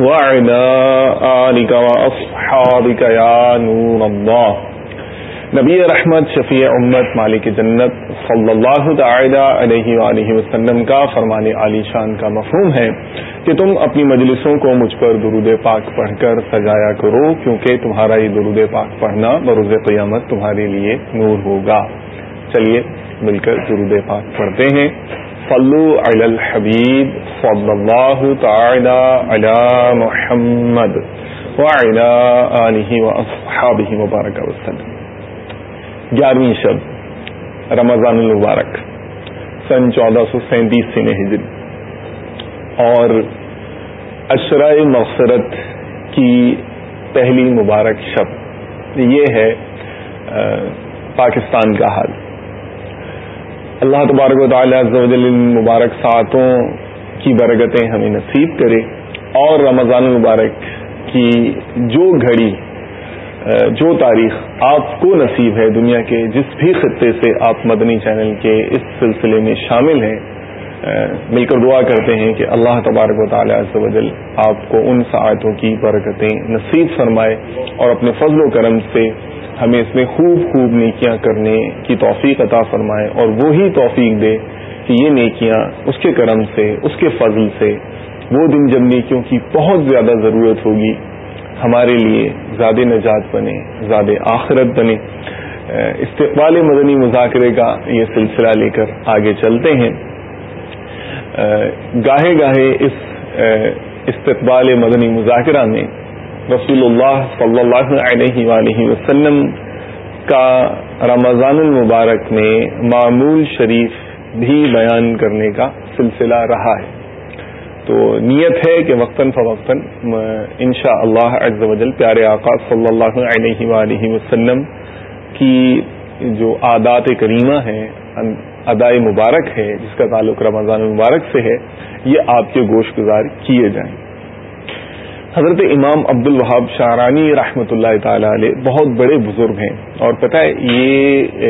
وعلى آلك وأصحابك يا نور الله. نبی رحمت، شفیع امت، مالک جنت، صلی اللہ تعالی علیہ وآلہ وسلم کا فرمان علی شان کا مفہوم ہے کہ تم اپنی مجلسوں کو مجھ پر درود پاک پڑھ کر سجایا کرو، کیونکہ تمہارا یہ درود پاک پڑھنا بروز قیامت تمہارے لیے نور ہوگا۔ چلیے، مل کر درود پاک پڑھتے ہیں۔ صلو علی الحبیب صلی اللہ تعالی علی محمد وعلی آلہ واصحابہ مبارک وسلم. گیارہویں شب، رمضان المبارک، سن چودہ سو سینتیس سن ہجری. اور اشرائے مغفرت کی پہلی مبارک شب، یہ ہے پاکستان کا حال. اللہ تبارک و تعالیٰ مبارک ساتوں کی برکتیں ہمیں نصیب کرے اور رمضان المبارک کی جو گھڑی جو تاریخ آپ کو نصیب ہے دنیا کے جس بھی خطے سے آپ مدنی چینل کے اس سلسلے میں شامل ہیں مل کر دعا کرتے ہیں کہ اللہ تبارک و تعالیٰ وجل آپ کو ان ساعتوں کی برکتیں نصیب فرمائے اور اپنے فضل و کرم سے ہمیں اس میں خوب خوب نیکیاں کرنے کی توفیق عطا فرمائے اور وہی توفیق دے کہ یہ نیکیاں اس کے کرم سے، اس کے فضل سے وہ دن جب نیکیوں کی بہت زیادہ ضرورت ہوگی، ہمارے لیے زیادہ نجات بنے، زیادہ آخرت بنے۔ استقبال مدنی مذاکرے کا یہ سلسلہ لے کر آگے چلتے ہیں۔ گاہے گاہے اس، استقبال مدنی مذاکرہ میں رسول اللہ صلی اللہ علیہ وآلہ وسلم کا رمضان المبارک میں معمول شریف بھی بیان کرنے کا سلسلہ رہا ہے۔ تو نیت ہے کہ وقتاً فوقتاً ان شاء اللہ وجل پیارے آقا صلی اللہ علیہ وآلہ وسلم کی جو عادات کریمہ ہیں ادائے مبارک ہے، جس کا تعلق رمضان المبارک سے ہے، یہ آپ کے گوشت گزار کیے جائیں۔ حضرت امام عبد الوہاب شاہرانی رحمۃ اللہ تعالی علیہ بہت بڑے بزرگ ہیں اور پتہ ہے یہ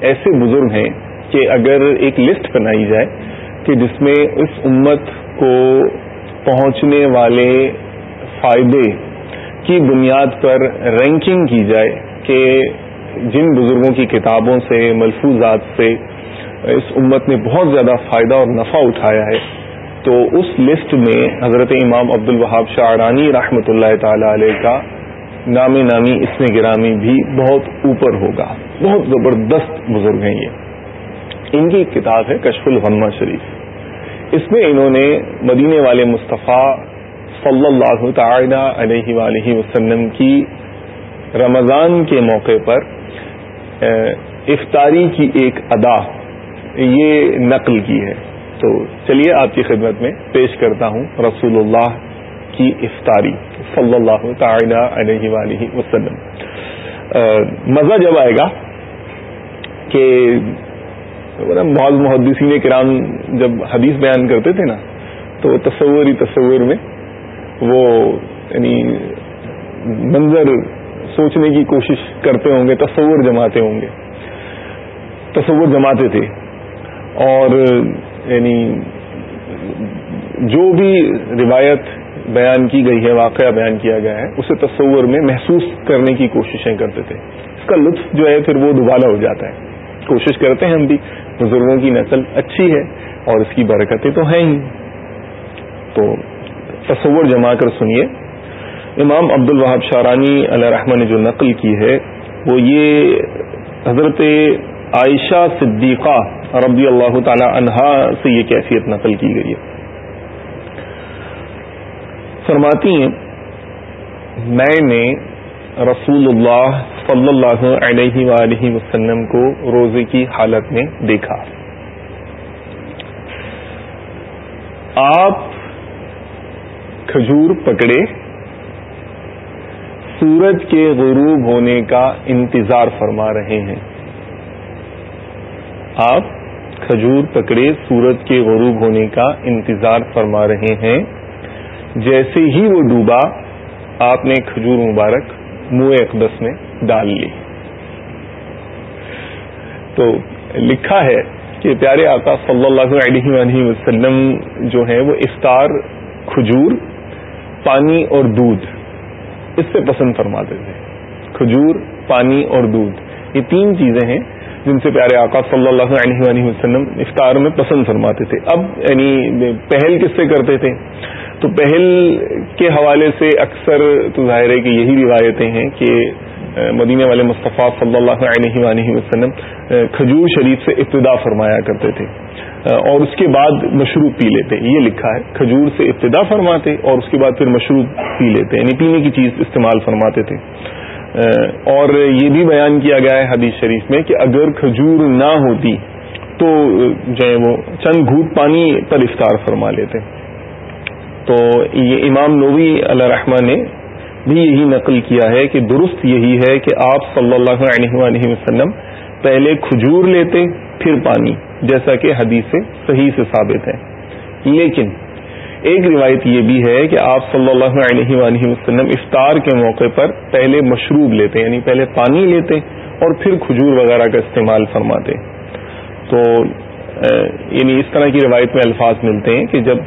ایسے بزرگ ہیں کہ اگر ایک لسٹ بنائی جائے کہ جس میں اس امت کو پہنچنے والے فائدے کی بنیاد پر رینکنگ کی جائے کہ جن بزرگوں کی کتابوں سے، ملفوظات سے اس امت نے بہت زیادہ فائدہ اور نفع اٹھایا ہے تو اس لسٹ میں حضرت امام عبد الوہاب شاہرانی رحمۃ اللہ تعالی علیہ کا نام نامی اس میں گرامی بھی بہت اوپر ہوگا۔ بہت زبردست بزرگ ہیں یہ۔ ان کی کتاب ہے کشف الغمہ شریف۔ اس میں انہوں نے مدینے والے مصطفیٰ صلی اللہ تعالی علیہ وآلہ وسلم کی رمضان کے موقع پر افطاری کی ایک ادا، یہ نقل کی ہے۔ تو چلیے آپ کی خدمت میں پیش کرتا ہوں رسول اللہ کی افطاری، صلی اللہ تعالی علیہ وآلہ وسلم۔ مزہ جب آئے گا کہ بعض محدثین کرام جب حدیث بیان کرتے تھے نا، تو تصور ہی تصور میں وہ یعنی منظر سوچنے کی کوشش کرتے ہوں گے، تصور جماتے ہوں گے۔ تصور جماتے تھے اور یعنی جو بھی روایت بیان کی گئی ہے، واقعہ بیان کیا گیا ہے، اسے تصور میں محسوس کرنے کی کوششیں کرتے تھے۔ اس کا لطف جو ہے، پھر وہ دوبالا ہو جاتا ہے۔ کوشش کرتے ہیں ہم بھی۔ بزرگوں کی نسل اچھی ہے اور اس کی برکتیں تو ہیں ہی۔ تو تصور جما کر سنیے۔ امام عبد الوہاب شارانی علیہ رحمٰ نے جو نقل کی ہے، وہ یہ حضرت عائشہ صدیقہ رضی اللہ تعالی عنہا سے یہ کیفیت نقل کی گئی ہے۔ فرماتی ہیں، میں نے رسول اللہ صلی اللہ علیہ وآلہ وسلم کو روزے کی حالت میں دیکھا۔ آپ کھجور پکڑے، سورج کے غروب ہونے کا انتظار فرما رہے ہیں۔ آپ کھجور پکڑے سورج کے غروب ہونے کا انتظار فرما رہے ہیں۔ جیسے ہی وہ ڈوبا، آپ نے کھجور مبارک منہ اقدس میں ڈال لی۔ تو لکھا ہے کہ پیارے آقا صلی اللہ علیہ وآلہ وسلم جو ہے وہ افطار کھجور، پانی اور دودھ، اس سے پسند فرماتے تھے۔ کھجور، پانی اور دودھ، یہ تین چیزیں ہیں جن سے پیارے آقا صلی اللہ علیہ وآلہ وسلم افطار میں پسند فرماتے تھے۔ اب یعنی پہل کس سے کرتے تھے؟ تو پہل کے حوالے سے اکثر تو ظاہر ہے کہ یہی روایتیں ہیں کہ مدینہ والے مصطفیٰ صلی اللہ علیہ وآلہ وسلم کھجور شریف سے ابتدا فرمایا کرتے تھے۔ اور اس کے بعد مشروب پی لیتے۔ یہ لکھا ہے، کھجور سے ابتدا فرماتے اور اس کے بعد پھر مشروب پی لیتے۔ یعنی پینے کی چیز استعمال فرماتے تھے۔ اور یہ بھی بیان کیا گیا ہے حدیث شریف میں کہ اگر کھجور نہ ہوتی تو، جو ہے وہ چند گھوٹ پانی پر افطار فرما لیتے۔ تو یہ امام نوی علیہ رحمٰ نے بھی یہی نقل کیا ہے کہ درست یہی ہے کہ آپ صلی اللہ علیہ وآلہ وسلم پہلے کھجور لیتے، پھر پانی، جیسا کہ حدیث سے صحیح سے ثابت ہے۔ لیکن ایک روایت یہ بھی ہے کہ آپ صلی اللہ علیہ وآلہ وسلم افطار کے موقع پر پہلے مشروب لیتے یعنی پہلے پانی لیتے اور پھر کھجور وغیرہ کا استعمال فرماتے۔ تو یعنی اس طرح کی روایت میں الفاظ ملتے ہیں کہ جب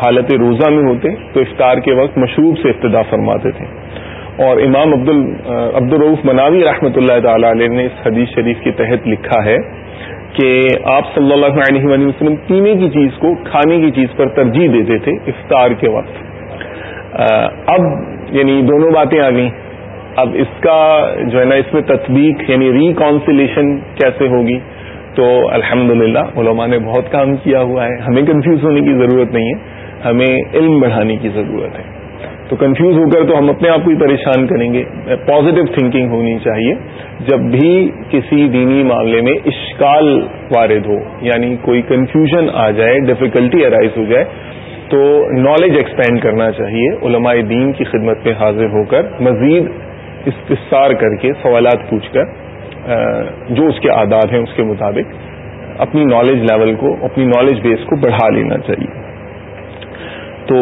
حالت روزہ میں ہوتے تو افطار کے وقت مشروب سے ابتدا فرماتے تھے۔ اور امام عبد عبدالروف مناوی رحمۃ اللہ تعالی علیہ نے اس حدیث شریف کے تحت لکھا ہے کہ آپ صلی اللہ علیہ وآلہ وسلم پینے کی چیز کو، کھانے کی چیز پر ترجیح دیتے تھے افطار کے وقت۔ اب یعنی دونوں باتیں آ گئیں۔ اب اس کا جو ہے نا، اس میں تطبیق یعنی ریکانسلیشن کیسے ہوگی؟ تو الحمد للہ علماء نے بہت کام کیا ہوا ہے۔ ہمیں کنفیوز ہونے کی ضرورت نہیں ہے، ہمیں علم بڑھانے کی ضرورت ہے۔ تو کنفیوز ہو کر تو ہم اپنے آپ کو ہی پریشان کریں گے۔ پازیٹو تھنکنگ ہونی چاہیے۔ جب بھی کسی دینی معاملے میں اشکال وارد ہو یعنی کوئی کنفیوژن آ جائے ڈفیکلٹی ارائز ہو جائے، تو نالج ایکسپینڈ کرنا چاہیے۔ علماء دین کی خدمت میں حاضر ہو کر مزید استفسار کر کے، سوالات پوچھ کر جو اس کے عادات ہیں، اس کے مطابق اپنی نالج لیول کو، اپنی نالج بیس کو بڑھا لینا چاہیے۔ تو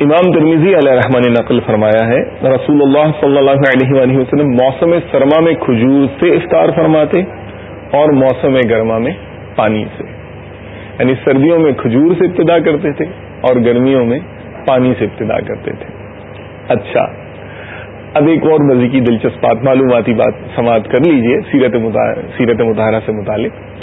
امام ترمیزی علیہ رحمان نے نقل فرمایا ہے، رسول اللہ صلی اللہ علیہ وآلہ وسلم موسم سرما میں کھجور سے افطار فرماتے اور موسم گرما میں پانی سے۔ یعنی سردیوں میں کھجور سے ابتدا کرتے تھے اور گرمیوں میں پانی سے ابتدا کرتے تھے۔ اچھا اب ایک اور مزید کی دلچسپ بات، معلوماتی بات سماعت کر لیجیے سیرت مطالعہ سے متعلق۔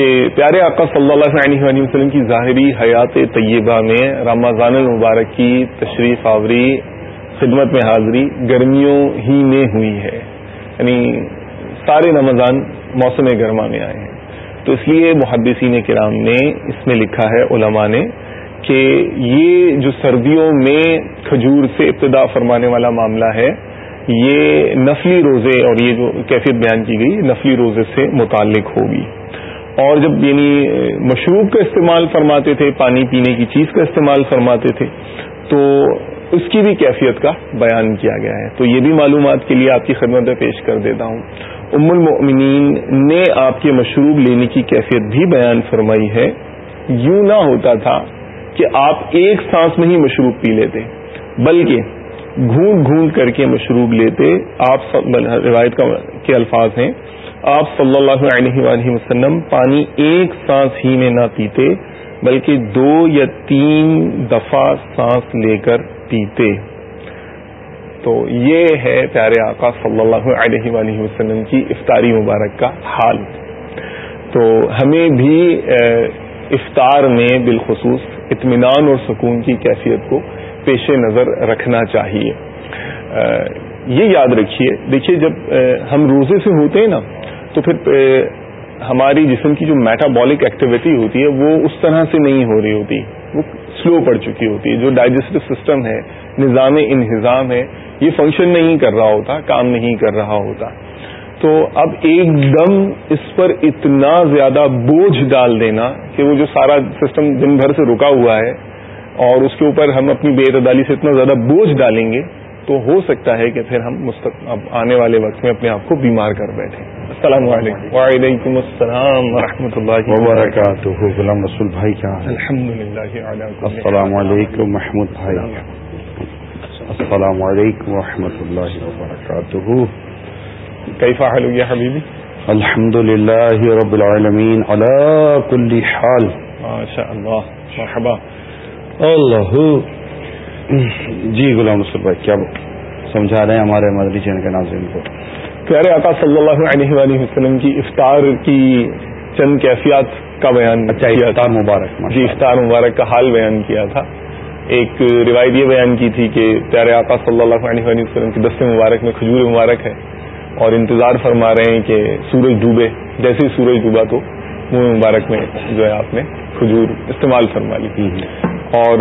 کہ پیارے آقا صلی اللہ علیہ وآلہ وسلم کی ظاہری حیات طیبہ میں رمضان المبارک کی تشریف آوری خدمت میں حاضری گرمیوں ہی میں ہوئی ہے۔ یعنی سارے رمضان موسم گرما میں آئے ہیں۔ تو اس لیے محدثین کرام نے اس میں لکھا ہے، علماء نے، کہ یہ جو سردیوں میں کھجور سے ابتدا فرمانے والا معاملہ ہے، یہ نفلی روزے اور یہ جو کیفیت بیان کی گئی، نفلی روزے سے متعلق ہوگی۔ اور جب یعنی مشروب کا استعمال فرماتے تھے، پانی پینے کی چیز کا استعمال فرماتے تھے، تو اس کی بھی کیفیت کا بیان کیا گیا ہے۔ تو یہ بھی معلومات کے لیے آپ کی خدمت میں پیش کر دیتا ہوں۔ ام المؤمنین نے آپ کے مشروب لینے کی کیفیت بھی بیان فرمائی ہے۔ یوں نہ ہوتا تھا کہ آپ ایک سانس میں ہی مشروب پی لیتے، بلکہ گھونٹ گھونٹ کر کے مشروب لیتے۔ آپ روایت کے الفاظ ہیں۔ آپ صلی اللہ علیہ وآلہ وسلم پانی ایک سانس ہی میں نہ پیتے، بلکہ دو یا تین دفعہ سانس لے کر پیتے۔ تو یہ ہے پیارے آقا صلی اللہ علیہ وآلہ وسلم کی افطاری مبارک کا حال۔ تو ہمیں بھی افطار میں بالخصوص اطمینان اور سکون کی کیفیت کو پیش نظر رکھنا چاہیے۔ یہ یاد رکھیے، دیکھیے جب ہم روزے سے ہوتے ہیں نا تو پھر ہماری جسم کی جو میٹابولک ایکٹیویٹی ہوتی ہے، وہ اس طرح سے نہیں ہو رہی ہوتی. وہ سلو پڑ چکی ہوتی ہے. جو ڈائجسٹو سسٹم ہے، نظام انہضام ہے، یہ فنکشن نہیں کر رہا ہوتا، کام نہیں کر رہا ہوتا. تو اب ایک دم اس پر اتنا زیادہ بوجھ ڈال دینا کہ وہ جو سارا سسٹم دن بھر سے رکا ہوا ہے، اور اس کے اوپر ہم اپنی بے اعتدالی سے اتنا زیادہ بوجھ ڈالیں گے تو ہو سکتا ہے کہ پھر ہم آنے والے وقت میں اپنے آپ کو بیمار کر بیٹھے السلام علیکم۔ وعلیکم السلام ورحمۃ اللہ وبرکاتہ۔ غلام رسول بھائی کیا الحمد للہ السلام علیکم محمود بھائی۔ السلام علیکم ورحمۃ اللہ وبرکاتہ۔ کیفا حال ہوگی حبیبی؟ الحمد للہ رب العالمین علی کل حال۔ ماشاء اللہ مرحبا۔ اللہ جی غلام رسول بھائی کیا سمجھا رہے ہیں ہمارے مدری چین کے ناظرین کو؟ پیارے آقا صلی اللہ علیہ وآلہ وسلم کی افطار کی چند کیفیات کا بیان اچھا افطار مبارک جی افطار مبارک کا حال بیان کیا تھا۔ ایک روایت یہ بیان کی تھی کہ پیارے آقا صلی اللہ علیہ وآلہ وسلم کے دست مبارک میں کھجور مبارک ہے اور انتظار فرما رہے ہیں کہ سورج ڈوبے جیسے ہی سورج ڈوبا تو منہ مبارک میں جو ہے آپ نے کھجور استعمال فرما لی۔ اور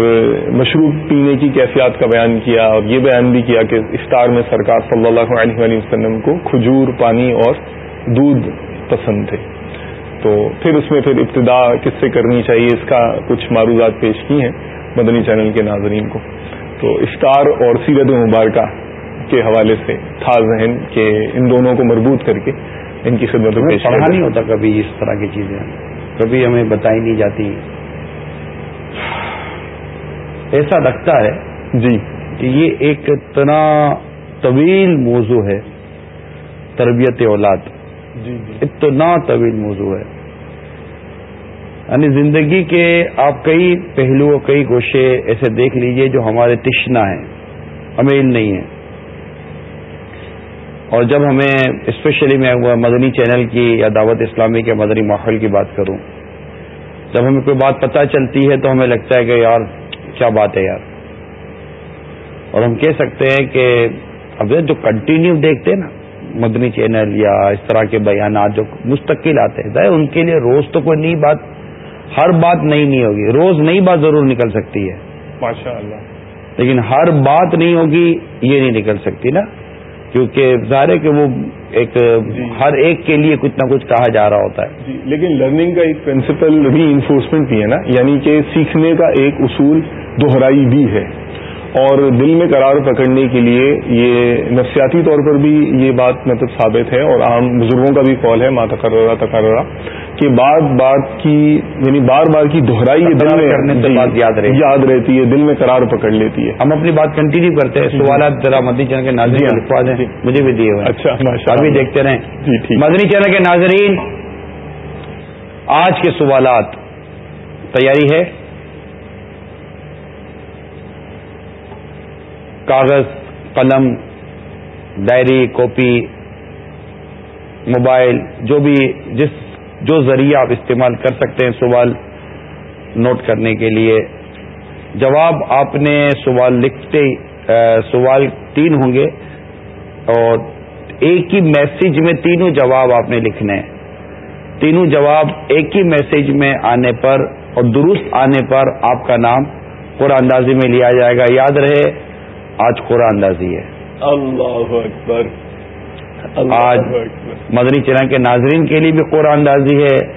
مشروب پینے کی کیفیات کا بیان کیا اور یہ بیان بھی کیا کہ افطار میں سرکار صلی اللہ علیہ وآلہ وسلم کو کھجور پانی اور دودھ پسند تھے۔ تو پھر اس میں پھر ابتدا کس سے کرنی چاہیے اس کا کچھ معروضات پیش کی ہیں مدنی چینل کے ناظرین کو۔ تو افطار اور سیرت مبارکہ کے حوالے سے تھا ذہن کہ ان دونوں کو مربوط کر کے ان کی خدمت پڑھا نہیں ہوتا کبھی اس طرح کی چیزیں۔ کبھی ہمیں بتائی نہیں جاتی۔ ایسا لگتا ہے جی۔ کہ یہ ایک اتنا طویل موضوع ہے تربیت اولاد۔ جی جی۔ اتنا طویل موضوع ہے۔ یعنی زندگی کے آپ کئی پہلو کئی گوشے ایسے دیکھ لیجیے جو ہمارے تشنا ہیں امیل نہیں ہے اور جب ہمیں اسپیشلی میں مدنی چینل کی یا دعوت اسلامی کے مدنی ماحول کی بات کروں جب ہمیں کوئی بات پتہ چلتی ہے تو ہمیں لگتا ہے کہ یار کیا بات ہے یار؟ اور ہم کہہ سکتے ہیں کہ اب جو کنٹینیو دیکھتے ہیں نا مدنی چینل یا اس طرح کے بیانات جو مستقل آتے ہیں ان کے لیے روز تو کوئی نئی بات ہر بات نئی نہیں ہوگی۔ روز نئی بات ضرور نکل سکتی ہے۔ ماشاء اللہ لیکن ہر بات نہیں ہوگی یہ نہیں نکل سکتی نا۔ کیونکہ ظاہر ہے کہ وہ ایک جی۔ ہر ایک کے لیے کچھ نہ کچھ کہا جا رہا ہوتا ہے۔ جی لیکن لرننگ کا ایک پرنسپل ری انفورسمنٹ بھی ہے نا۔ یعنی کہ سیکھنے کا ایک اصول دوہرائی بھی ہے۔ اور دل میں قرار پکڑنے کے لیے یہ نفسیاتی طور پر بھی یہ بات مطلب ثابت ہے اور عام بزرگوں کا بھی قول ہے ماں تقررہ تقررہ۔ کہ بار بات کی یعنی بار بار کی دہرائی دل میں سے بات یاد رہتی یاد رہتی ہے دل میں قرار پکڑ لیتی ہے۔ ہم اپنی بات کنٹینیو کرتے ہیں۔ سوالات ذرا مدنی چینل کے ناظرین جی ہاں۔ مجھے بھی دیے ہوئے اچھا ابھی دیکھتے رہیں۔ جی مدنی چینل کے ناظرین آج کے سوالات۔ تیاری ہے؟ کاغذ قلم ڈائری کاپی موبائل جو بھی جس جو ذریعہ آپ استعمال کر سکتے ہیں سوال نوٹ کرنے کے لیے۔ جواب آپ نے سوال لکھتے سوال تین ہوں گے۔ اور ایک ہی میسج میں تینوں جواب آپ نے لکھنے۔ ہیں تینوں جواب ایک ہی میسج میں آنے پر اور درست آنے پر آپ کا نام قرآن اندازی میں لیا جائے گا۔ یاد رہے، آج قرآن اندازی ہے۔ اللہ اکبر۔ آج مدنی چرا کے ناظرین کے لیے بھی قرآن اندازی ہے۔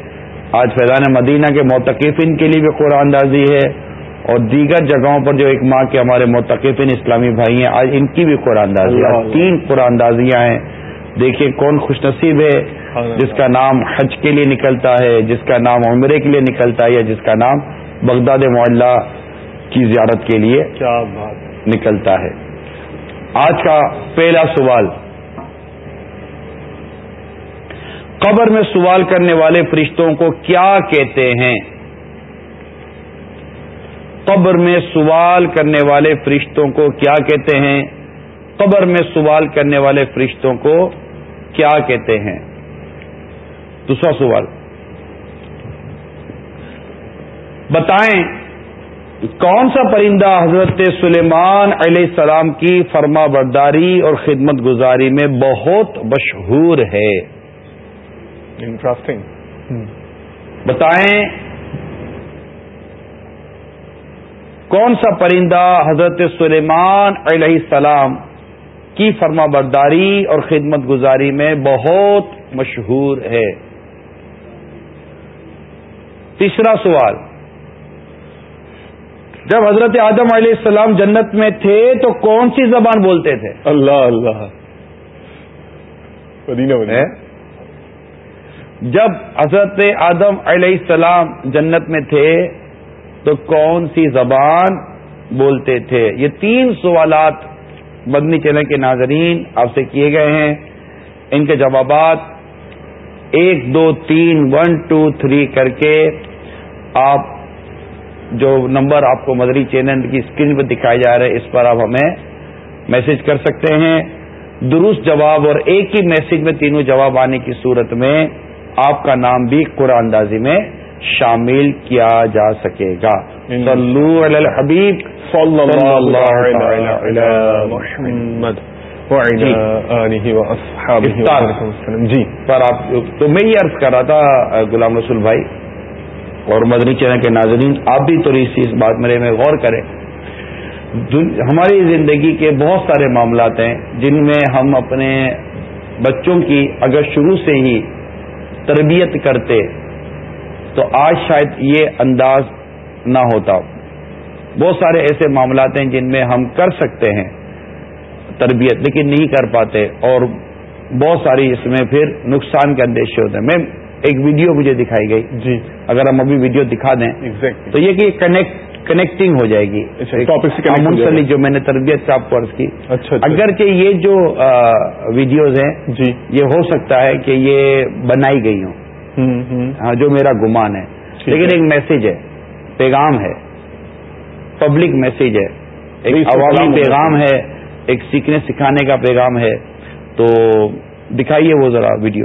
آج فیضان مدینہ کے موتقفین کے لیے بھی قرآن اندازی ہے۔ اور دیگر جگہوں پر جو ایک ماہ کے ہمارے موتقفین اسلامی بھائی ہیں آج ان کی بھی قرآن اندازی ہے۔ تین قرآن اندازیاں ہیں۔ دیکھیے کون خوش نصیب ہے جس کا نام حج کے لیے نکلتا ہے جس کا نام عمرے کے لیے نکلتا ہے یا جس کا نام بغداد معلّہ کی زیارت کے لیے کیا بات نکلتا ہے۔ آج کا پہلا سوال قبر میں سوال کرنے والے فرشتوں کو کیا کہتے ہیں؟ قبر میں سوال کرنے والے فرشتوں کو کیا کہتے ہیں؟ قبر میں سوال کرنے والے فرشتوں کو کیا کہتے ہیں؟ دوسرا سوال۔ بتائیں، کون سا پرندہ حضرت سلیمان علیہ السلام کی فرما برداری اور خدمت گزاری میں بہت مشہور ہے؟ انٹرسٹنگ بتائیں کون سا پرندہ حضرت سلیمان علیہ السلام کی فرما برداری اور خدمت گزاری میں بہت مشہور ہے؟ تیسرا سوال جب حضرت آدم علیہ السلام جنت میں تھے تو کون سی زبان بولتے تھے؟ اللہ اللہ۔ جب حضرت آدم علیہ السلام جنت میں تھے، تو کون سی زبان بولتے تھے؟ یہ تین سوالات مدنی چینل کے ناظرین آپ سے کیے گئے ہیں۔ ان کے جوابات ایک دو تین ون ٹو تھری کر کے آپ جو نمبر آپ کو مدری چینل کی اسکرین پہ دکھائے جا رہے ہیں اس پر آپ ہمیں میسج کر سکتے ہیں۔ درست جواب اور ایک ہی میسج میں تینوں جواب آنے کی صورت میں آپ کا نام بھی قرآن اندازی میں شامل کیا جا سکے گا۔ صلو علی الحبیب صلی اللہ محمد جی۔ پر آپ تو میں یہ عرض کر رہا تھا غلام رسول بھائی اور مدنی چینل کے ناظرین آپ بھی تو اس بات میرے میں غور کریں۔ ہماری زندگی کے بہت سارے معاملات ہیں جن میں ہم اپنے بچوں کی اگر شروع سے ہی تربیت کرتے تو آج شاید یہ انداز نہ ہوتا۔ بہت سارے ایسے معاملات ہیں جن میں ہم کر سکتے ہیں تربیت لیکن نہیں کر پاتے اور بہت ساری اس میں پھر نقصان کے اندیشے ہوتے ہیں۔ میں ایک ویڈیو مجھے دکھائی گئی۔ جی۔ اگر ہم ابھی ویڈیو دکھا دیں تو یہ کہ کنیکٹ کنیکٹنگ ہو جائے گی. اچھا، منسلک جو میں نے تربیت کا آپ کو عرض کی. اچھا, اچھا۔ اگرچہ یہ جو ویڈیوز ہیں جی۔ یہ ہو سکتا ہے کہ یہ بنائی گئی ہوں. ہاں جو میرا گمان ہے. لیکن ایک میسج ہے پیغام ہے. پبلک میسج ہے. ایک عوامی پیغام ہے۔ ایک سیکھنے سکھانے کا پیغام ہے. تو دکھائیے وہ ذرا ویڈیو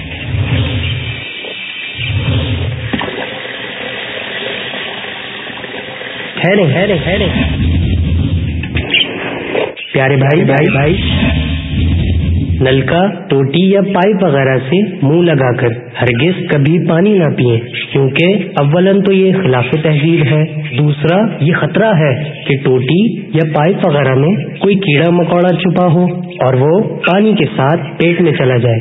پیارے بھائی بھائی بھائی۔ نلکا، ٹوٹی یا پائپ وغیرہ سے منہ لگا کر ہرگز کبھی پانی نہ پیئے، کیونکہ اولن تو یہ خلاف تہذیب ہے۔ دوسرا، یہ خطرہ ہے کہ ٹوٹی یا پائپ وغیرہ میں کوئی کیڑا مکوڑا چھپا ہو اور وہ پانی کے ساتھ پیٹ میں چلا جائے۔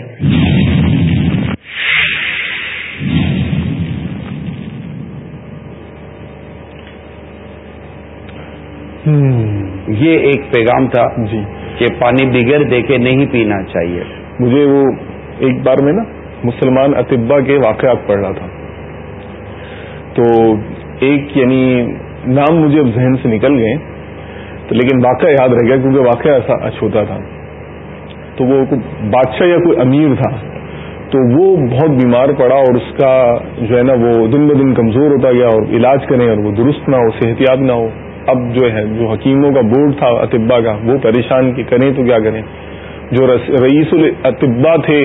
یہ ایک پیغام تھا جی۔ کہ پانی بغیر دیکھے نہیں پینا چاہیے۔ مجھے وہ ایک بار میں نا مسلمان اطبا کے واقعات پڑھ رہا تھا۔ تو ایک یعنی نام مجھے اب ذہن سے نکل گئے۔ تو لیکن واقعہ یاد رہ گیا کیونکہ واقعہ ایسا اچھوتا تھا۔ تو وہ بادشاہ یا کوئی امیر تھا۔ تو وہ بہت بیمار پڑا اور اس کا جو ہے نا وہ دن ب دن کمزور ہوتا گیا اور علاج کریں اور وہ درست نہ ہو صحت یاب نہ ہو۔ اب جو ہے، جو حکیموں کا بورڈ تھا اطبا کا، وہ پریشان کی، کریں تو کیا کریں؟ جو رئیس الطبا تھے،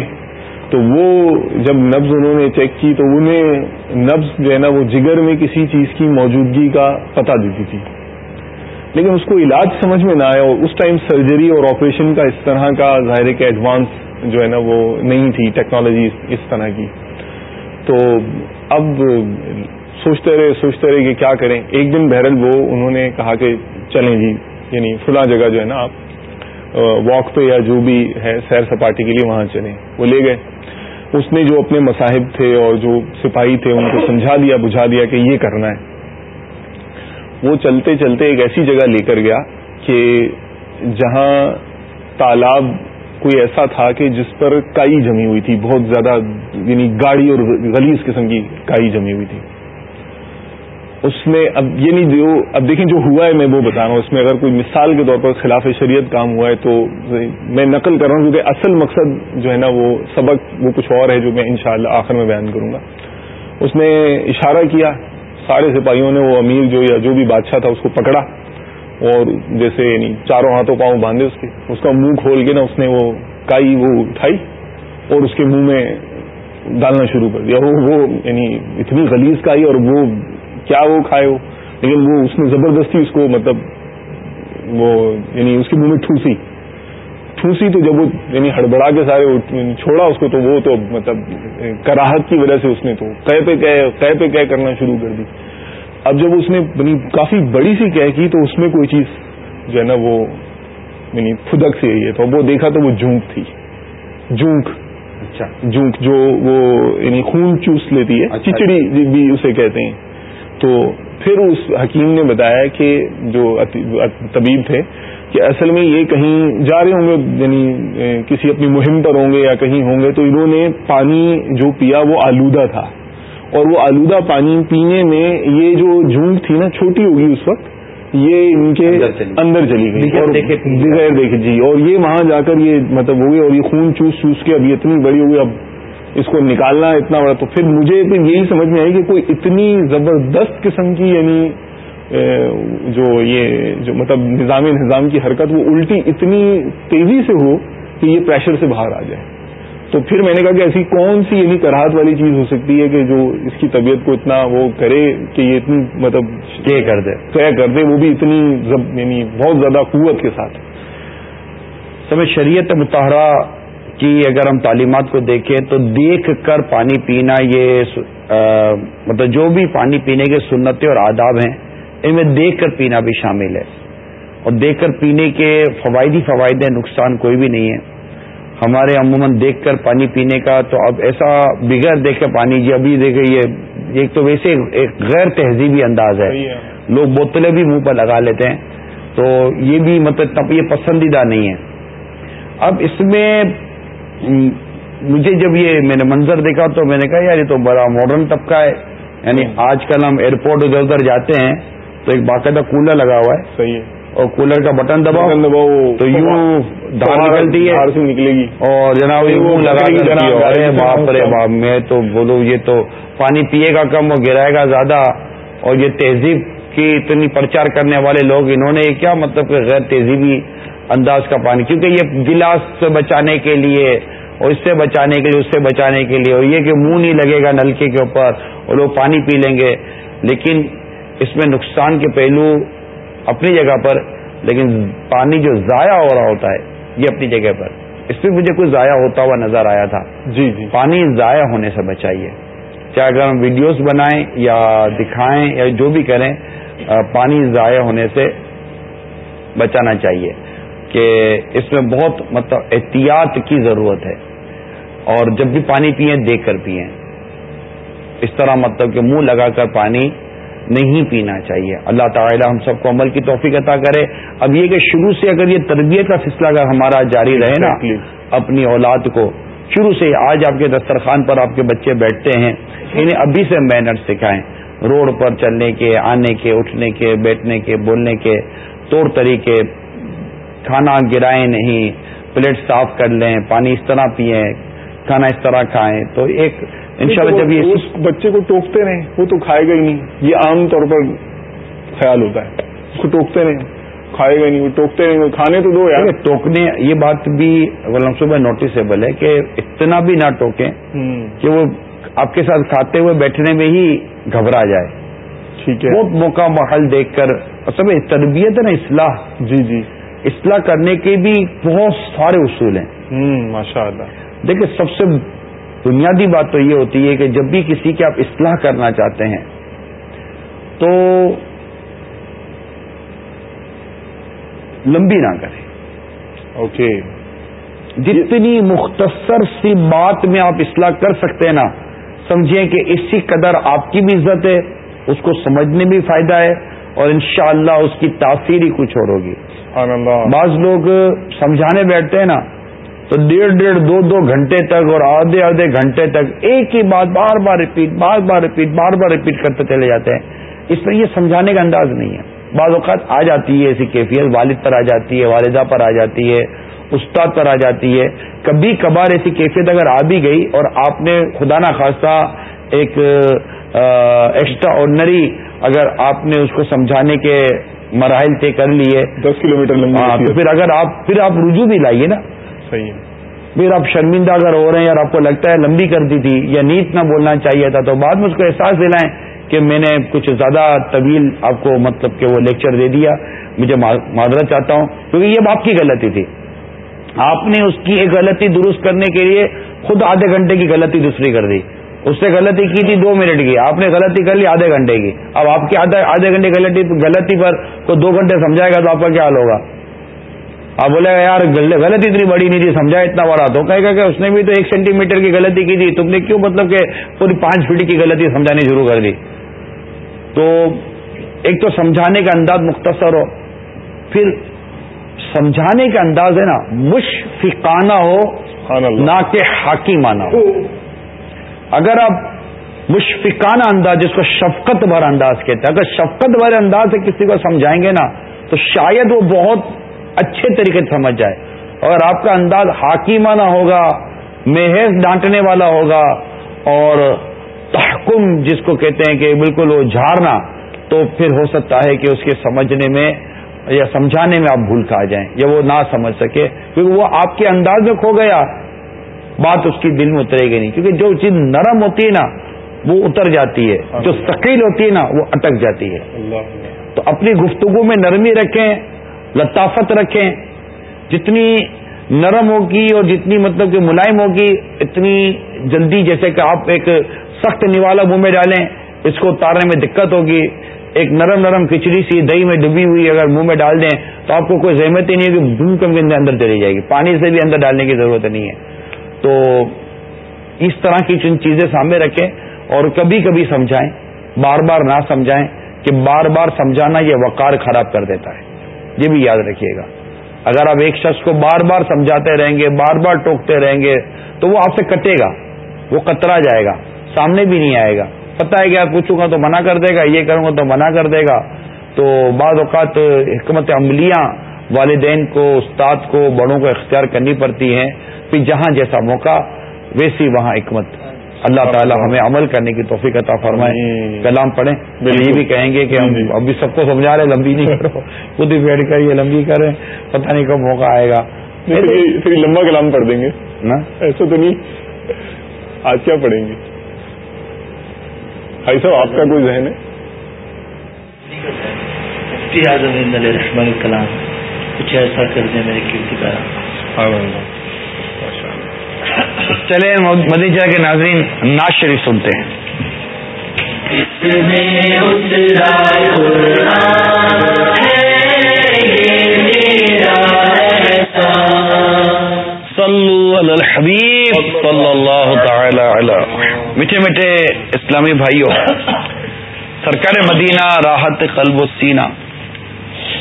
تو وہ جب نبز انہوں نے چیک کی، تو انہیں نبز جو ہے نا، وہ جگر میں کسی چیز کی موجودگی کا پتہ دیتی تھی۔ لیکن اس کو علاج سمجھ میں نہ آیا اور اس ٹائم سرجری اور آپریشن کا اس طرح کا ظاہر کے ایڈوانس جو ہے نا، وہ نہیں تھی ٹیکنالوجی اس طرح کی۔ تو اب سوچتے رہے سوچتے رہے کہ کیا کریں۔ ایک دن بہرل وہ، انہوں نے کہا کہ چلیں جی یعنی فلاں جگہ جو ہے نا، آپ واک پہ یا جو بھی ہے، سیر سپاٹی کے لیے وہاں چلیں۔ وہ لے گئے۔ اس نے جو اپنے مصاحب تھے اور جو سپاہی تھے، ان کو سمجھا دیا بجھا دیا کہ یہ کرنا ہے۔ وہ چلتے چلتے ایک ایسی جگہ لے کر گیا کہ جہاں تالاب کوئی ایسا تھا کہ جس پر کائی جمی ہوئی تھی، بہت زیادہ یعنی گاڑی اور غلیظ قسم کی کائی جمی ہوئی تھی۔ اس میں اب یہ نہیں جو اب دیکھیں جو ہوا ہے میں وہ بتا رہا ہوں، اس میں اگر کوئی مثال کے طور پر خلاف شریعت کام ہوا ہے تو میں نقل کر رہا ہوں کیونکہ اصل مقصد جو ہے نا وہ سبق، وہ کچھ اور ہے جو میں انشاءاللہ آخر میں بیان کروں گا۔ اس نے اشارہ کیا، سارے سپاہیوں نے، وہ امیر جو یا جو بھی بادشاہ تھا اس کو پکڑا اور جیسے یعنی چاروں ہاتھوں پاؤں باندھے اس کے۔ اس کا منہ کھول کے نا اس نے وہ کائی وہ اٹھائی اور اس کے منہ میں ڈالنا شروع کر دیا۔ وہ یعنی اتنی غلیظ کائی اور وہ کیا وہ کھائے ہو لیکن وہ اس نے زبردستی اس کو مطلب وہ یعنی اس کے منہ میں ٹھوسی۔ ٹھوسی تو جب وہ یعنی ہڑبڑا کے سارے یعنی چھوڑا اس کو تو وہ تو مطلب کراہت کی وجہ سے اس نے تو قے پہ قے پہ قے کرنا شروع کر دی۔ اب جب اس نے یعنی کافی بڑی سی قے کی تو اس میں کوئی چیز جو ہے نا وہ یعنی پھدک سے ہے تو۔ وہ دیکھا تو وہ جھونک تھی۔ جھونک۔ اچھا۔ جھونک جو وہ یعنی خون چوس لیتی ہے۔ اچھا، چچڑی اچھا۔ بھی اسے کہتے ہیں۔ تو پھر اس حکیم نے بتایا کہ جو طبیب تھے کہ اصل میں یہ کہیں جا رہے ہوں گے یعنی کسی اپنی مہم پر ہوں گے یا کہیں ہوں گے تو انہوں نے پانی جو پیا وہ آلودہ تھا۔ اور وہ آلودہ پانی پینے میں یہ جو جھونک تھی نا چھوٹی ہوگی اس وقت یہ ان کے اندر چلی گئی۔ اور دیکھے جی اور یہ وہاں جا کر یہ مطلب ہو گئی اور یہ خون چوس چوس کے اب یہ اتنی بڑی ہو گئی اب اس کو نکالنا اتنا بڑا تو پھر مجھے پھر یہی سمجھ میں آئی کہ کوئی اتنی زبردست قسم کی یعنی جو یہ جو مطلب نظام نظام کی حرکت وہ الٹی اتنی تیزی سے ہو کہ یہ پریشر سے باہر آ جائے۔ تو پھر میں نے کہا کہ ایسی کون سی یعنی کراہت والی چیز ہو سکتی ہے کہ جو اس کی طبیعت کو اتنا وہ کرے کہ یہ اتنی مطلب طے کر دے۔ طے کر دے وہ بھی اتنی یعنی بہت زیادہ قوت کے ساتھ۔ سمے شریعت متحرہ کی اگر ہم تعلیمات کو دیکھیں تو دیکھ کر پانی پینا یہ مطلب جو بھی پانی پینے کے سنتیں اور آداب ہیں ان میں دیکھ کر پینا بھی شامل ہے۔ اور دیکھ کر پینے کے فوائدی فوائد ہیں نقصان کوئی بھی نہیں ہے۔ ہمارے عموماً دیکھ کر پانی پینے کا تو اب ایسا بغیر دیکھ کر پانی جی ابھی دیکھے یہ ایک تو ویسے ایک غیر تہذیبی انداز ہے۔ لوگ بوتلیں بھی منہ پر لگا لیتے ہیں۔ تو یہ بھی مطلب یہ پسندیدہ نہیں ہے۔ اب اس میں مجھے جب یہ میں نے منظر دیکھا تو میں نے کہا یار یہ تو بڑا ماڈرن طبقہ ہے۔ یعنی آج کل ہم ایئرپورٹ ادھر ادھر جاتے ہیں تو ایک باقاعدہ کولر لگا ہوا ہے۔ صحیح ہے۔ اور کولر کا بٹن دباؤ دباؤ۔ تو یوں دھار نکلتی ہے۔ نکلے گی۔ اور جناب لگا ارے باپ رے باپ میں تو بولوں یہ تو پانی پیے گا کم اور گرائے گا زیادہ۔ اور یہ تہذیب کی اتنی پرچار کرنے والے لوگ انہوں نے کیا مطلب کہ غیر تہذیبی انداز کا پانی کیونکہ یہ گلاس سے بچانے کے لیے اور اس سے بچانے کے لیے اس سے بچانے کے لیے اور یہ کہ منہ نہیں لگے گا نلکے کے اوپر اور لوگ پانی پی لیں گے لیکن اس میں نقصان کے پہلو اپنی جگہ پر لیکن پانی جو ضائع ہو رہا ہوتا ہے یہ اپنی جگہ پر۔ اس میں مجھے کچھ ضائع ہوتا ہوا نظر آیا تھا۔ جی جی۔ پانی ضائع ہونے سے بچائیے۔ چاہے اگر ہم ویڈیوز بنائیں یا دکھائیں یا جو بھی کریں پانی ضائع ہونے سے بچانا چاہیے۔ کہ اس میں بہت مطلب احتیاط کی ضرورت ہے اور جب بھی پانی پئیں دیکھ کر پئیں اس طرح مطلب کہ منہ لگا کر پانی نہیں پینا چاہیے اللہ تعالیٰ ہم سب کو عمل کی توفیق عطا کرے اب یہ کہ شروع سے اگر یہ تربیت کا سلسلہ اگر ہمارا جاری رہے نا اپنی اولاد کو شروع سے آج آپ کے دسترخوان پر آپ کے بچے بیٹھتے ہیں انہیں ابھی سے مینر سکھائیں روڈ پر چلنے کے آنے کے اٹھنے کے بیٹھنے کے بولنے کے طور طریقے کھانا گرائیں نہیں پلیٹ صاف کر لیں پانی اس طرح پیئیں کھانا اس طرح کھائیں۔ تو ایک انشاءاللہ جب یہ اس بچے کو ٹوکتے رہیں وہ تو کھائے گا ہی نہیں۔ یہ عام طور پر خیال ہوتا ہے۔ اس کو ٹوکتے رہیں کھائے گا نہیں وہ ٹوکتے رہیں کھانے تو دو یار۔ ٹوکنے یہ بات بھی غلام صبح نوٹسیبل ہے کہ اتنا بھی نہ ٹوکیں کہ وہ آپ کے ساتھ کھاتے ہوئے بیٹھنے میں ہی گھبرا جائے۔ ٹھیک ہے۔ بہت موقع محل دیکھ کر میں تربیت ہے نا اصلاح۔ جی جی۔ اصلاح کرنے کے بھی بہت سارے اصول ہیں۔ ماشاء اللہ دیکھیں سب سے بنیادی بات تو یہ ہوتی ہے کہ جب بھی کسی کی آپ اصلاح کرنا چاہتے ہیں تو لمبی نہ کریں۔ اوکے۔ جتنی مختصر سی بات میں آپ اصلاح کر سکتے ہیں نا سمجھیں کہ اسی قدر آپ کی بھی عزت ہے اس کو سمجھنے بھی فائدہ ہے اور انشاءاللہ اس کی تاثیر ہی کچھ اور ہوگی۔ بعض لوگ سمجھانے بیٹھتے ہیں نا، تو ڈیڑھ ڈیڑھ دو دو گھنٹے تک اور آدھے آدھے گھنٹے تک ایک ہی بات بار بار ریپیٹ بار بار ریپیٹ بار بار ریپیٹ کرتے چلے جاتے ہیں۔ اس میں یہ سمجھانے کا انداز نہیں ہے۔ بعض اوقات آ جاتی ہے ایسی کیفیت، والد پر آ جاتی ہے، والدہ پر آ جاتی ہے، استاد پر آ جاتی ہے۔ کبھی کبھار ایسی کیفیت اگر آ بھی گئی اور آپ نے خدا نخواستہ ایک ایکسٹرا آرڈنری اگر آپ نے اس کو سمجھانے کے مراحل طے کر لیے۔ دس کلو میٹر ہاں، پھر اگر آپ پھر آپ رجوع بھی لائیے نا۔ صحیح پھر آپ شرمندہ اگر ہو رہے ہیں اور آپ کو لگتا ہے لمبی کر دی تھی یا نیت نہ بولنا چاہیے تھا تو بعد میں اس کو احساس دلائیں کہ میں نے کچھ زیادہ طویل آپ کو مطلب کہ وہ لیکچر دے دیا۔ مجھے معذرت چاہتا ہوں کیونکہ یہ آپ کی غلطی تھی۔ آپ نے اس کی ایک غلطی درست کرنے کے لیے خود آدھے گھنٹے کی غلطی دوسری کر دی۔ اس سے غلطی کی تھی دو منٹ کی۔ آپ نے غلطی کر لی آدھے گھنٹے کی۔ اب آپ کی آدھے گھنٹے غلطی غلطی پر کوئی دو گھنٹے سمجھائے گا تو آپ کا کیا حال ہوگا؟ آپ بولے گا یار غلطی اتنی بڑی نہیں تھی سمجھا اتنا بڑا تو کہے گا کہ اس نے بھی تو ایک سینٹی میٹر کی غلطی کی تھی۔ تم نے کیوں مطلب کہ پوری پانچ فٹ کی غلطی سمجھانی شروع کر دی؟ تو ایک تو سمجھانے کا انداز مختصر ہو۔ پھر سمجھانے کا انداز ہے نا مشفقانہ ہو نہ کہ حاکمانہ ہو۔ اگر آپ مشفقانہ انداز، جس کو شفقت بھر انداز کہتے ہیں، اگر شفقت بھر انداز سے کسی کو سمجھائیں گے نا، تو شاید وہ بہت اچھے طریقے سے سمجھ جائے۔ اگر آپ کا انداز حاکیمانہ ہوگا، محض ڈانٹنے والا ہوگا، اور تحکم، جس کو کہتے ہیں کہ بالکل وہ جھاڑنا تو پھر ہو سکتا ہے کہ اس کے سمجھنے میں یا سمجھانے میں آپ بھول کھا جائیں، یا وہ نہ سمجھ سکے، کیونکہ وہ آپ کے انداز میں کھو گیا۔ بات اس کی دل میں اترے گی نہیں۔ کیونکہ جو چیز نرم ہوتی ہے نا وہ اتر جاتی ہے۔ جو ثقیل ہوتی ہے نا وہ اٹک جاتی ہے۔ تو اپنی گفتگو میں نرمی رکھیں لطافت رکھیں۔ جتنی نرم ہوگی اور جتنی مطلب کہ ملائم ہوگی اتنی جلدی جیسے کہ آپ ایک سخت نوالا منہ میں ڈالیں اس کو اتارنے میں دقت ہوگی۔ ایک نرم نرم کھچڑی سی دہی میں ڈبی ہوئی اگر منہ میں ڈال دیں تو آپ کو کوئی زحمت ہی نہیں ہوگی بھون کم کے اندر چلی جائے گی۔ پانی سے بھی اندر ڈالنے کی ضرورت نہیں ہے۔ تو اس طرح کی چند چیزیں سامنے رکھیں اور کبھی کبھی سمجھائیں، بار بار نہ سمجھائیں کہ بار بار سمجھانا یہ وقار خراب کر دیتا ہے۔ یہ بھی یاد رکھیے گا۔ اگر آپ ایک شخص کو بار بار سمجھاتے رہیں گے، بار بار ٹوکتے رہیں گے، تو وہ آپ سے کٹے گا، وہ کترا جائے گا، سامنے بھی نہیں آئے گا۔ پتا ہے کہ آپ پوچھوں گا تو منع کر دے گا، یہ کروں گا تو منع کر دے گا۔ تو بعض اوقات حکمت عملیاں والدین کو، استاد کو، بڑوں کو اختیار کرنی پڑتی ہیں۔ پھر جہاں جیسا موقع ویسی وہاں حکمت۔ اللہ تعالیٰ ہمیں عمل کرنے کی توفیق عطا فرمائے۔ کلام پڑھیں۔ یہ بھی کہیں گے کہ ہم ابھی سب کو سمجھا رہے لمبی نہیں کرو۔ خود ہی بیٹھ کر یہ لمبی کریں۔ پتہ نہیں کب موقع آئے گا۔ پھر لمبا کلام پڑھ دیں گے۔ نا ایسا تو نہیں۔ آج کیا پڑھیں گے؟ بھائی صاحب آپ کا کوئی ذہن ہے؟ کلام کچھ ایسا کر دیں میرے کیرتی کا چلے مدیجہ کے ناظرین ناز شریف سنتے ہیں۔ الحبیب صلی اللہ تعالی علی میٹھے میٹھے اسلامی بھائیوں، سرکار مدینہ راحت قلب و سینہ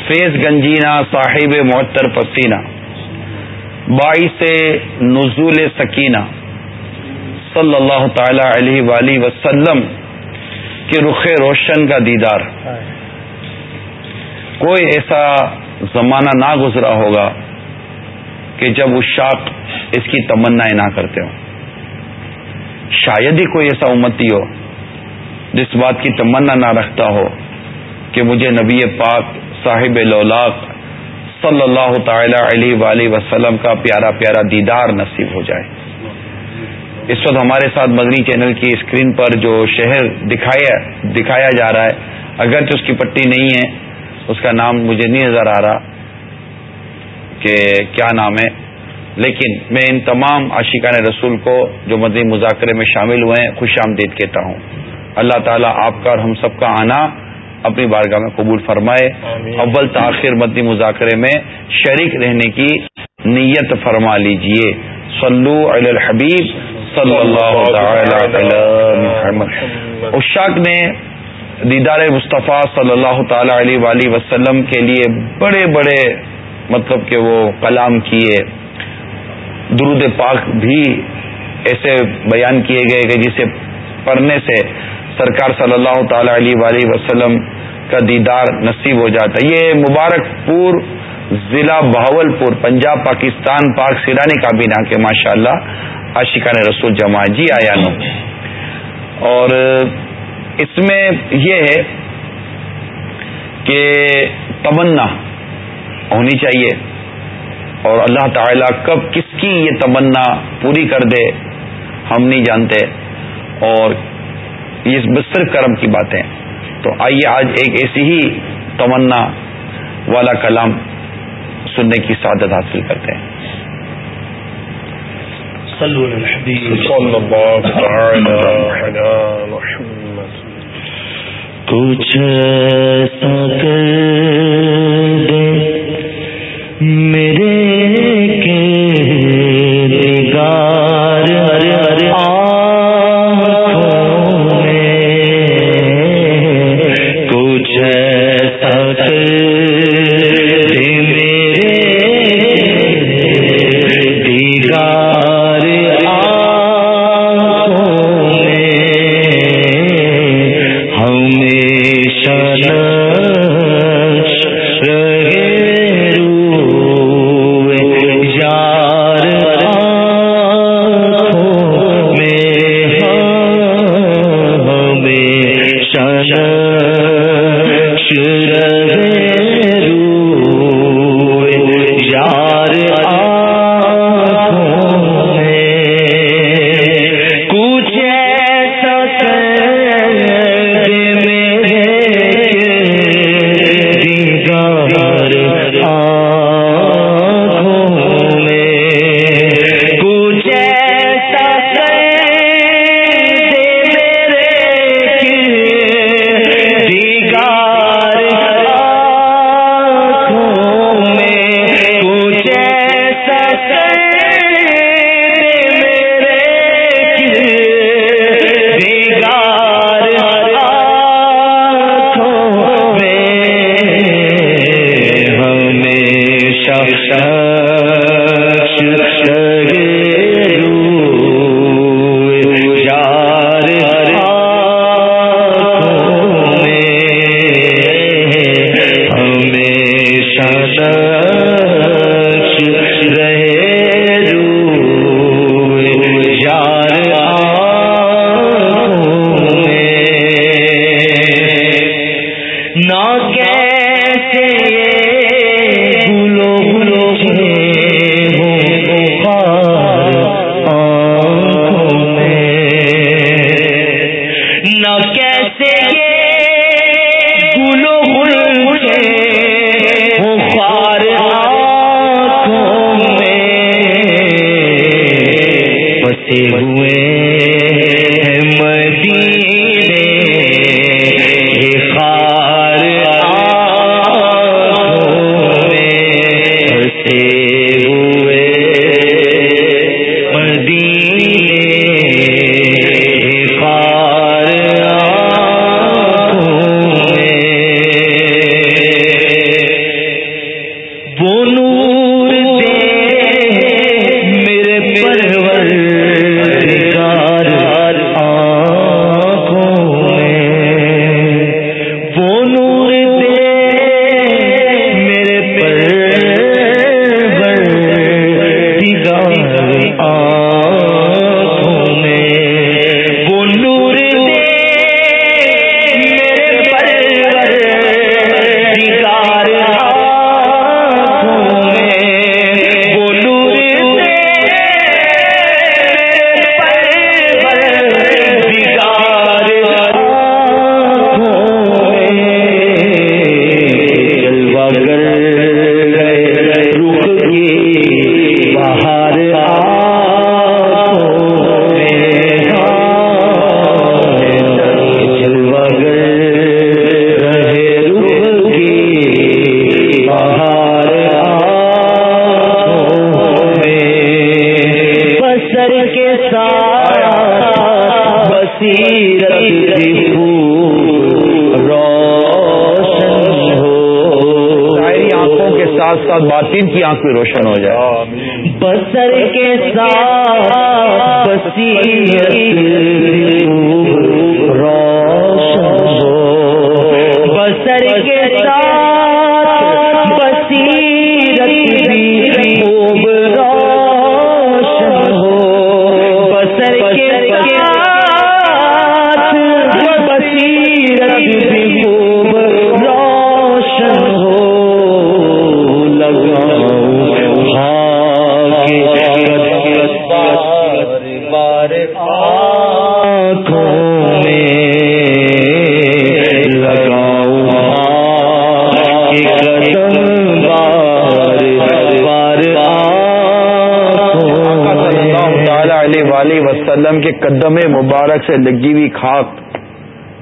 فیض گنجینا صاحب معطر پسینہ۔ باعث نزول سکینہ صلی اللہ تعالی علیہ وآلہ وسلم کے رخ روشن کا دیدار۔ کوئی ایسا زمانہ نہ گزرا ہوگا کہ جب اس شاق اس کی تمنا نہ کرتے ہو شاید ہی کوئی ایسا امتی ہو جس بات کی تمنا نہ رکھتا ہو کہ مجھے نبی پاک صاحب لولاق صلی اللہ تعالی علیہ وآلہ وسلم کا پیارا پیارا دیدار نصیب ہو جائے۔ اس وقت ہمارے ساتھ مدنی چینل کی اسکرین پر جو شہر دکھایا دکھایا جا رہا ہے، اگرچہ اس کی پٹی نہیں ہے، اس کا نام مجھے نہیں نظر آ رہا کہ کیا نام ہے۔ لیکن میں ان تمام عاشقان رسول کو جو مدنی مذاکرے میں شامل ہوئے ہیں، خوش آمدید کہتا ہوں۔ اللہ تعالیٰ آپ کا اور ہم سب کا آنا اپنی بارگاہ میں قبول فرمائے۔ اول تاخیر مدنی مذاکرے میں شریک رہنے کی نیت فرما لیجیے۔ صلو علی الحبیب صلی اللہ اشاق نے دیدار مصطفیٰ صلی اللہ تعالی علیہ وآلہ وسلم کے لیے بڑے بڑے مطلب کہ وہ کلام کیے۔ درود پاک بھی ایسے بیان کیے گئے کہ جسے پڑھنے سے سرکار صلی اللہ تعالی علیہ وآلہ وسلم کا دیدار نصیب ہو جاتا ہے۔ یہ مبارک پور ضلع بہاول پور، پنجاب، پاکستان، پاک سیرانی کابینہ کے ماشاء اللہ عاشقان رسول جمع جی آیا نو اور اس میں یہ ہے کہ تمنا ہونی چاہیے اور اللہ تعالی کب کس کی یہ تمنا پوری کر دے ہم نہیں جانتے۔ اور یہ بس صرف کرم کی باتیں تو آئیے آج ایک ایسی ہی تمنا والا کلام سننے کی سعادت حاصل کرتے ہیں۔ کچھ میرے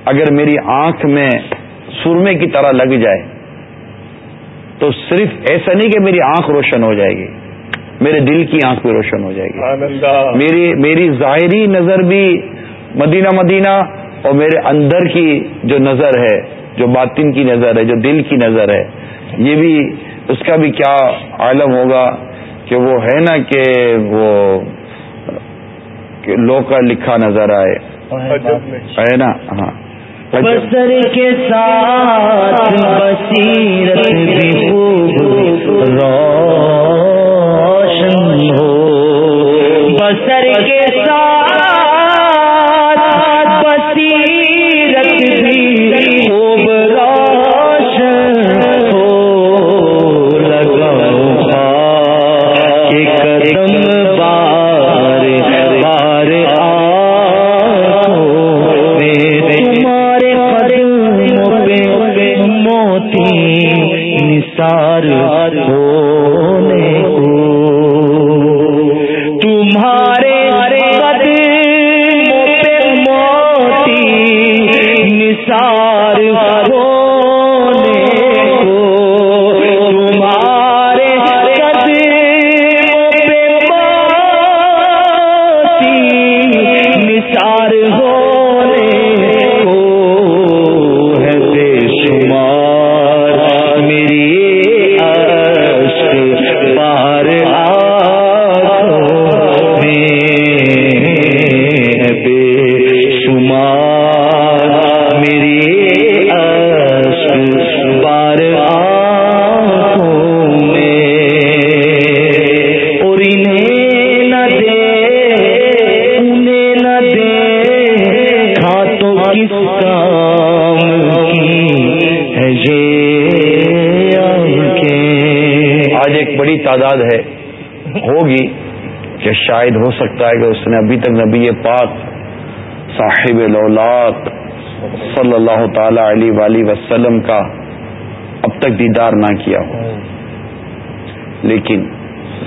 اگر میری آنکھ میں سرمے کی طرح لگ جائے تو صرف ایسا نہیں کہ میری آنکھ روشن ہو جائے گی میرے دل کی آنکھ بھی روشن ہو جائے گی۔ میری میری ظاہری نظر بھی مدینہ مدینہ اور میرے اندر کی جو نظر ہے جو باطن کی نظر ہے جو دل کی نظر ہے یہ بھی اس کا بھی کیا عالم ہوگا کہ وہ ہے نا کہ وہ لو کا لکھا نظر آئے۔ ہے نا؟ ہاں۔ بسر کے ساتھ بصیرت بھی خوب روشن ہو۔ بسر کے ساتھ شاید ہو سکتا ہے کہ اس نے ابھی تک نبی پاک صاحب لولاد صلی اللہ تعالی علیہ وآلہ وسلم کا اب تک دیدار نہ کیا ہو۔ لیکن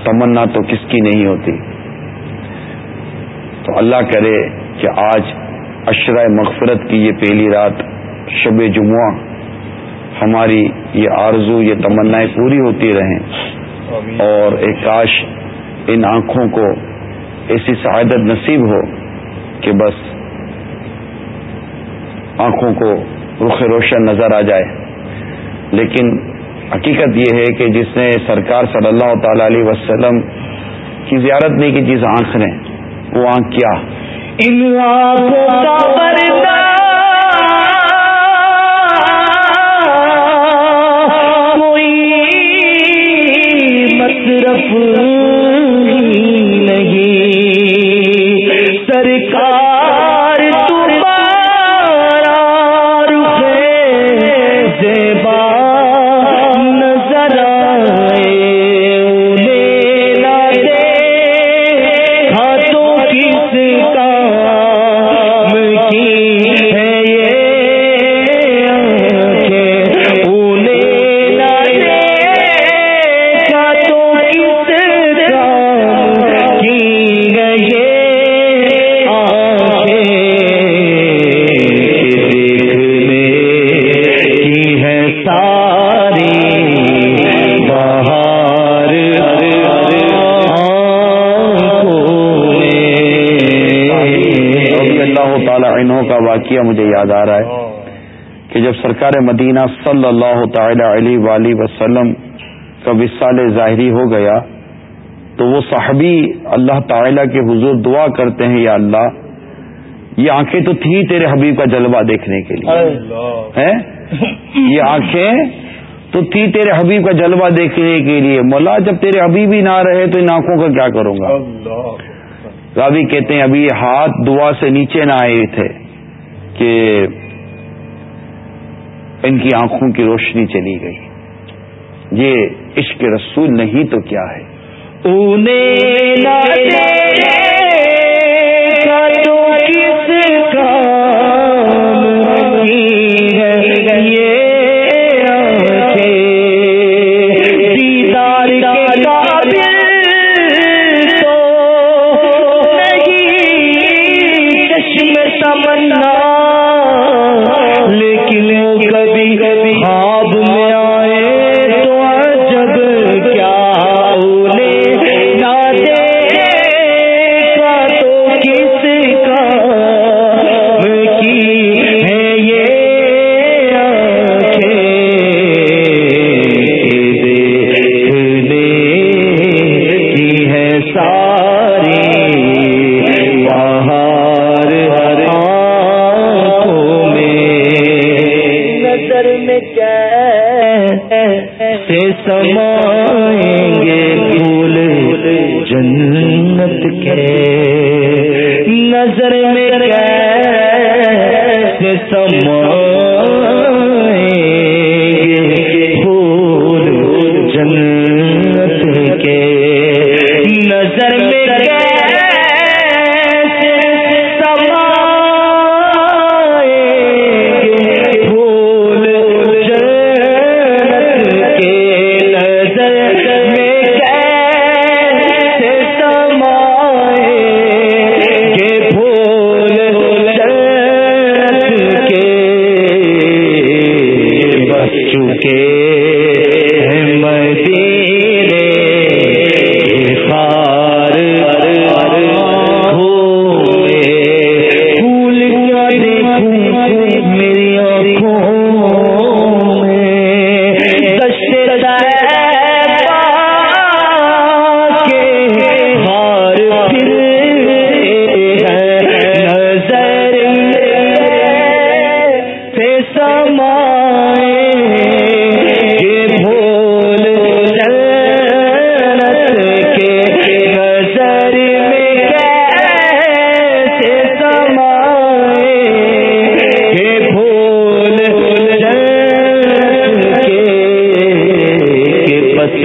تمنا تو کس کی نہیں ہوتی۔ تو اللہ کرے کہ آج اشرۂ مغفرت کی یہ پہلی رات شب جمعہ ہماری یہ آرزو، یہ تمنائیں پوری ہوتی رہیں۔ اور ایک کاش ان آنکھوں کو ایسی سعادت نصیب ہو کہ بس آنکھوں کو رخ روشن نظر آ جائے۔ لیکن حقیقت یہ ہے کہ جس نے سرکار صلی اللہ تعالی علیہ وسلم کی زیارت نہیں کی، جس آنکھ نے، وہ آنکھ کیا؟ واقعہ مجھے یاد آ رہا ہے کہ جب سرکار مدینہ صلی اللہ تعالی علیہ وآلہ وسلم کا وصال ظاہری ہو گیا تو وہ صحابی اللہ تعالی کے حضور دعا کرتے ہیں یا اللہ یہ آنکھیں تو تھی تیرے حبیب کا جلوہ دیکھنے کے لیے؟ یہ آنکھیں تو تھی تیرے حبیب کا جلوہ دیکھنے کے لیے۔ مولا جب تیرے حبیب ہی نہ رہے تو ان آنکھوں کا کیا کروں گا؟ راوی کہتے ہیں ابھی یہ ہاتھ دعا سے نیچے نہ آئے تھے۔ کہ ان کی آنکھوں کی روشنی چلی گئی۔ یہ عشق رسول نہیں تو کیا ہے؟ انہیں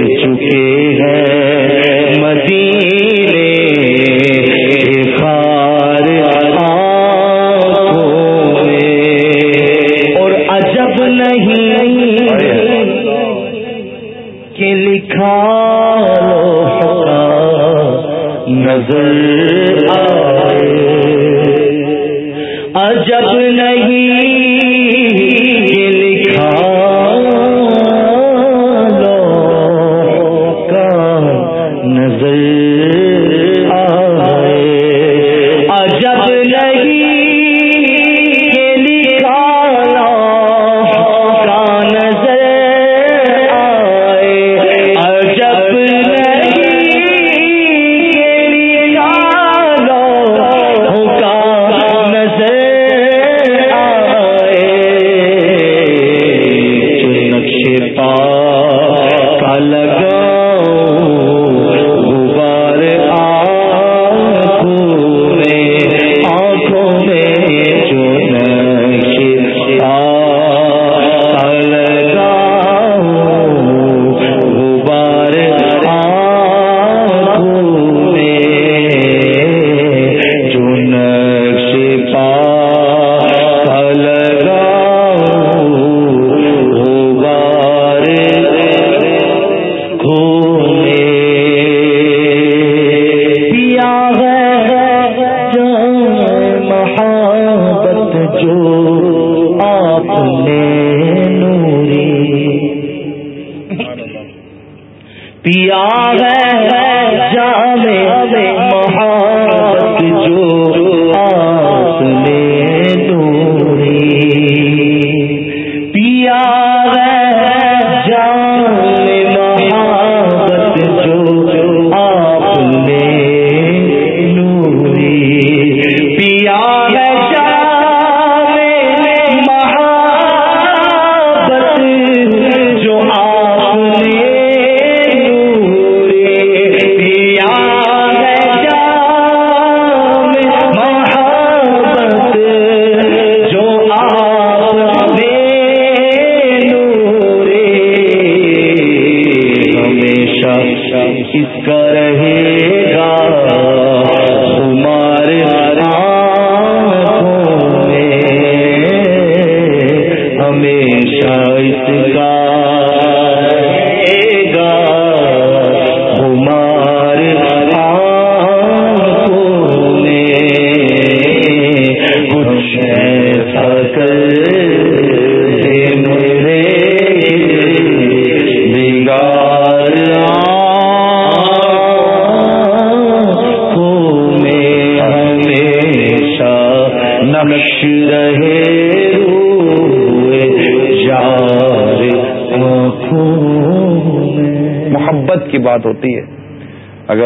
چکے ہیں۔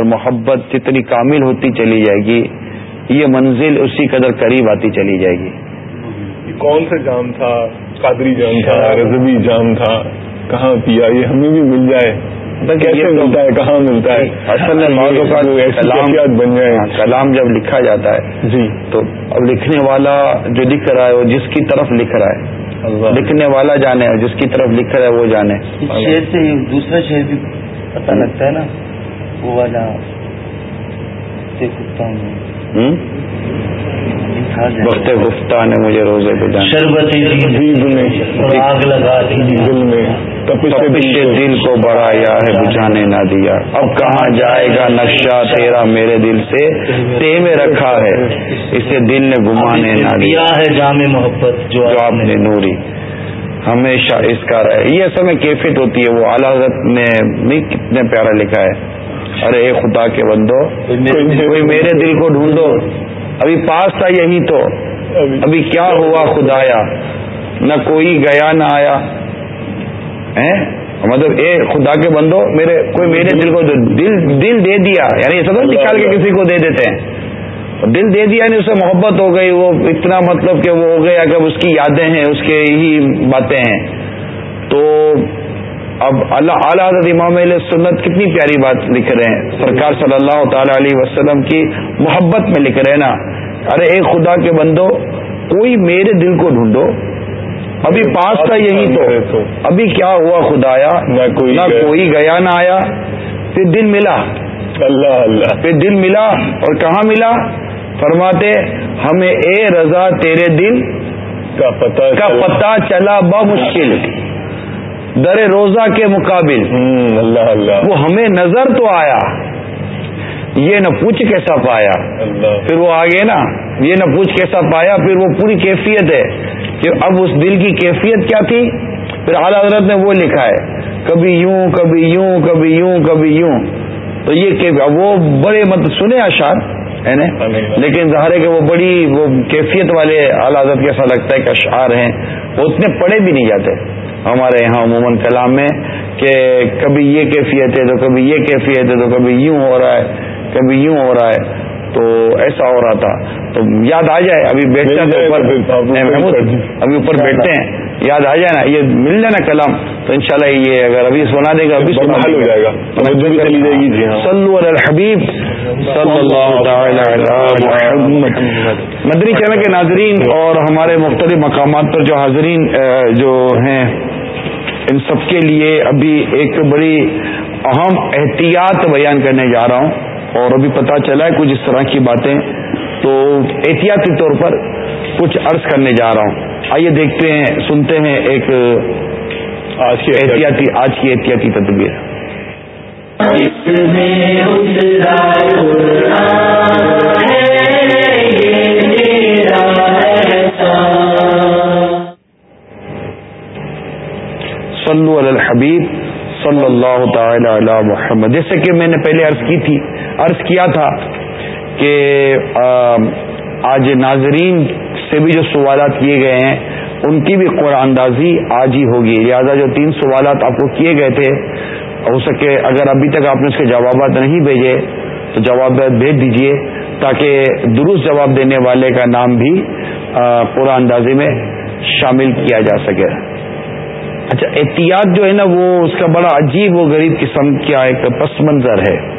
محبت جتنی کامل ہوتی چلی جائے گی یہ منزل اسی قدر قریب آتی چلی جائے گی۔ کون سا جام تھا؟ قادری جام تھا رضبی جام تھا؟ کہاں پیا یہ ہمیں بھی مل جائے۔ کیسے ملتا ہے؟ کہاں ملتا ہے؟ اصل میں کلام بن جائے۔ ہاں، کلام جب لکھا جاتا ہے جی۔ تو اب لکھنے والا جو لکھ رہا ہے وہ جس کی طرف لکھ رہا ہے۔ لکھنے والا جانے جس کی طرف لکھ رہا ہے وہ جانے۔ شیر سے دوسرا شیر بھی پتہ لگتا ہے نا وہ والا ہوں۔ وقت گفتہ نے مجھے روزے پہ جانا۔ شربت آگ لگا دل میں۔ تپش دل کو بڑھایا ہے بجھانے نہ دیا۔ اب کہاں جائے گا نقشہ تیرا میرے دل سے؟ تے میں رکھا ہے۔ اسے دل نے گمانے نہ دیا۔ ہے جامع محبت جو آپ نے نوری۔ ہمیشہ اس کا رہے۔ یہ اصل میں کیفیت ہوتی ہے وہ اعلی حضرت نے بھی کتنے پیارا لکھا ہے۔ ارے اے خدا کے بندو کوئی میرے دل کو ڈھونڈو ابھی پاس تھا یہی تو۔ ابھی۔ کیا ہوا خدایا؟ نہ کوئی گیا نہ آیا۔ مطلب اے خدا کے بندو میرے کوئی میرے دل کو دل دل دے دیا۔ یعنی سب نکال کے کسی کو دے دیتے ہیں۔ دل دے دیا یعنی اسے محبت ہو گئی وہ اتنا مطلب کہ وہ ہو گیا کہ اس کی یادیں ہیں اس کے ہی باتیں ہیں۔ تو اب اللہ اعلیٰ حضرت امام علیہ سنت کتنی پیاری بات لکھ رہے ہیں۔ سرکار صلی اللہ تعالی علیہ وسلم کی محبت میں لکھ رہے ہیں نا۔ ارے ایک خدا کے بندو کوئی میرے دل کو ڈھونڈو۔ ابھی پاس تھا یہی تو۔ ابھی کیا ہوا خدایا؟ نہ کوئی گیا نہ آیا۔ پھر دل ملا۔ اللہ اللہ۔ پھر دل ملا اور کہاں ملا؟ فرماتے ہمیں اے رضا تیرے دل کا پتہ کا پتہ چلا بمشکل۔ در روزہ کے مقابل۔ اللہ اللہ۔ وہ ہمیں نظر تو آیا یہ نہ پوچھ کیسا پایا۔ پھر وہ آگے نا یہ نہ پوچھ کیسا پایا پھر وہ پوری کیفیت ہے کہ اب اس دل کی کیفیت کیا تھی؟ پھر اعلیٰ حضرت نے وہ لکھا ہے کبھی یوں کبھی یوں کبھی یوں کبھی یوں۔ تو یہ وہ بڑے مت سنے اشار ہے نا؟ لیکن ظاہر ہے کہ وہ بڑی وہ کیفیت والے اعلیٰ حضرت کیسا لگتا ہے کہ اشعار ہیں۔ وہ اتنے پڑھے بھی نہیں جاتے ہمارے یہاں عموماً کلام میں کہ کبھی یہ کیفیت ہے تو کبھی یہ کیفیت ہے تو کبھی یوں ہو رہا ہے، کبھی یوں ہو رہا ہے۔ تو ایسا ہو رہا تھا۔ تو یاد آ جائے ابھی بیٹھتے ہیں اوپر ابھی اوپر بیٹھتے ہیں۔ یاد آ جائے نا یہ مل جائے نا کلام تو انشاءاللہ یہ اگر ابھی سنا دے گا ابھی سنا ہو جائے گا۔ صلو علی الحبیب صلی اللہ مدری چینل کے ناظرین اور ہمارے مختلف مقامات پر جو حاضرین جو ہیں ان سب کے لیے ابھی ایک بڑی اہم احتیاط بیان کرنے جا رہا ہوں۔ اور ابھی پتا چلا ہے کچھ اس طرح کی باتیں۔ تو احتیاطی طور پر کچھ عرض کرنے جا رہا ہوں۔ آئیے دیکھتے ہیں سنتے ہیں ایک آج کی احتیاطی آج کی احتیاطی تدبیر۔ صلو علی الحبیب۔ صلی اللہ تعالی علی محمد۔ جیسے کہ میں نے پہلے عرض کی تھی، عرض کیا تھا کہ آج ناظرین سے بھی جو سوالات کیے گئے ہیں، ان کی بھی قرآن اندازی آج ہی ہوگی۔ لہٰذا جو تین سوالات آپ کو کیے گئے تھے، ہو سکے اگر ابھی تک آپ نے اس کے جوابات نہیں بھیجے، تو جوابات بھیج دیجیے، تاکہ درست جواب دینے والے کا نام بھی قرآن اندازی میں شامل کیا جا سکے۔ اچھا احتیاط جو ہے نا وہ اس کا بڑا عجیب و غریب قسم کا ایک پس منظر ہے۔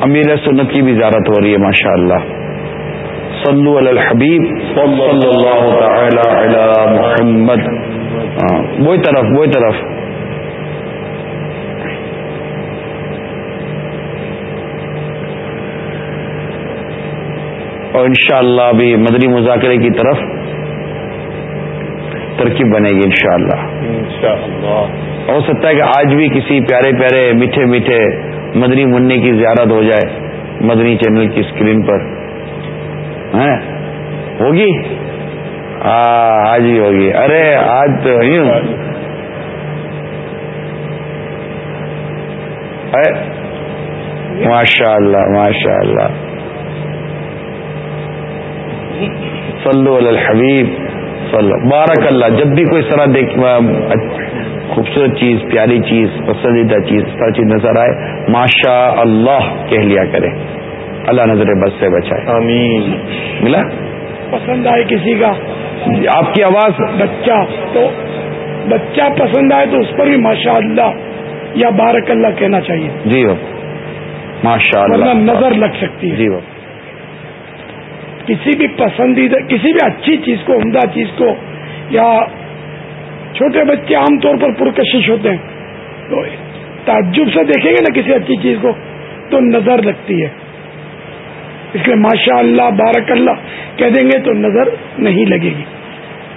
امیر سنت کی بھی زیارت ہو رہی ہے ماشاء اللہ صلو علی الحبیب۔ صلی اللہ تعالی علی محمد۔ ہاں وہی طرف وہی طرف۔ اور انشاءاللہ شاء ابھی مدری مذاکرے کی طرف۔ ترکیب بنے گی انشاءاللہ۔ انشاءاللہ۔ ہو سکتا ہے کہ آج بھی کسی پیارے پیارے میٹھے میٹھے مدنی منی کی زیارت ہو جائے مدنی چینل کی اسکرین پر۔ ہوگی؟ آج ہی ہوگی۔ ارے آج تو یوں ماشاء اللہ ماشاء اللہ صلو علی الحبیب۔ بارک اللہ جب بھی کوئی طرح دیکھ خوبصورت چیز پیاری چیز پسندیدہ چیز ہر چیز نظر آئے ماشا اللہ کہہ لیا کرے۔ اللہ نظر بس سے بچائے۔ آمین۔ ملا؟ پسند آئے کسی کا؟ آپ کی آواز؟ بچہ تو بچہ پسند آئے تو اس پر بھی ماشاء اللہ یا بارک اللہ کہنا چاہیے۔ جی وہ ماشاء اللہ۔ نظر لگ سکتی ہے۔ جی وہ کسی بھی پسندیدہ کسی بھی اچھی چیز کو عمدہ چیز کو یا چھوٹے بچے عام طور پر پرکشش ہوتے ہیں تو تعجب سے دیکھیں گے نا کسی اچھی چیز کو تو نظر لگتی ہے۔ اس لیے ماشاء اللہ بارک اللہ کہہ دیں گے تو نظر نہیں لگے گی۔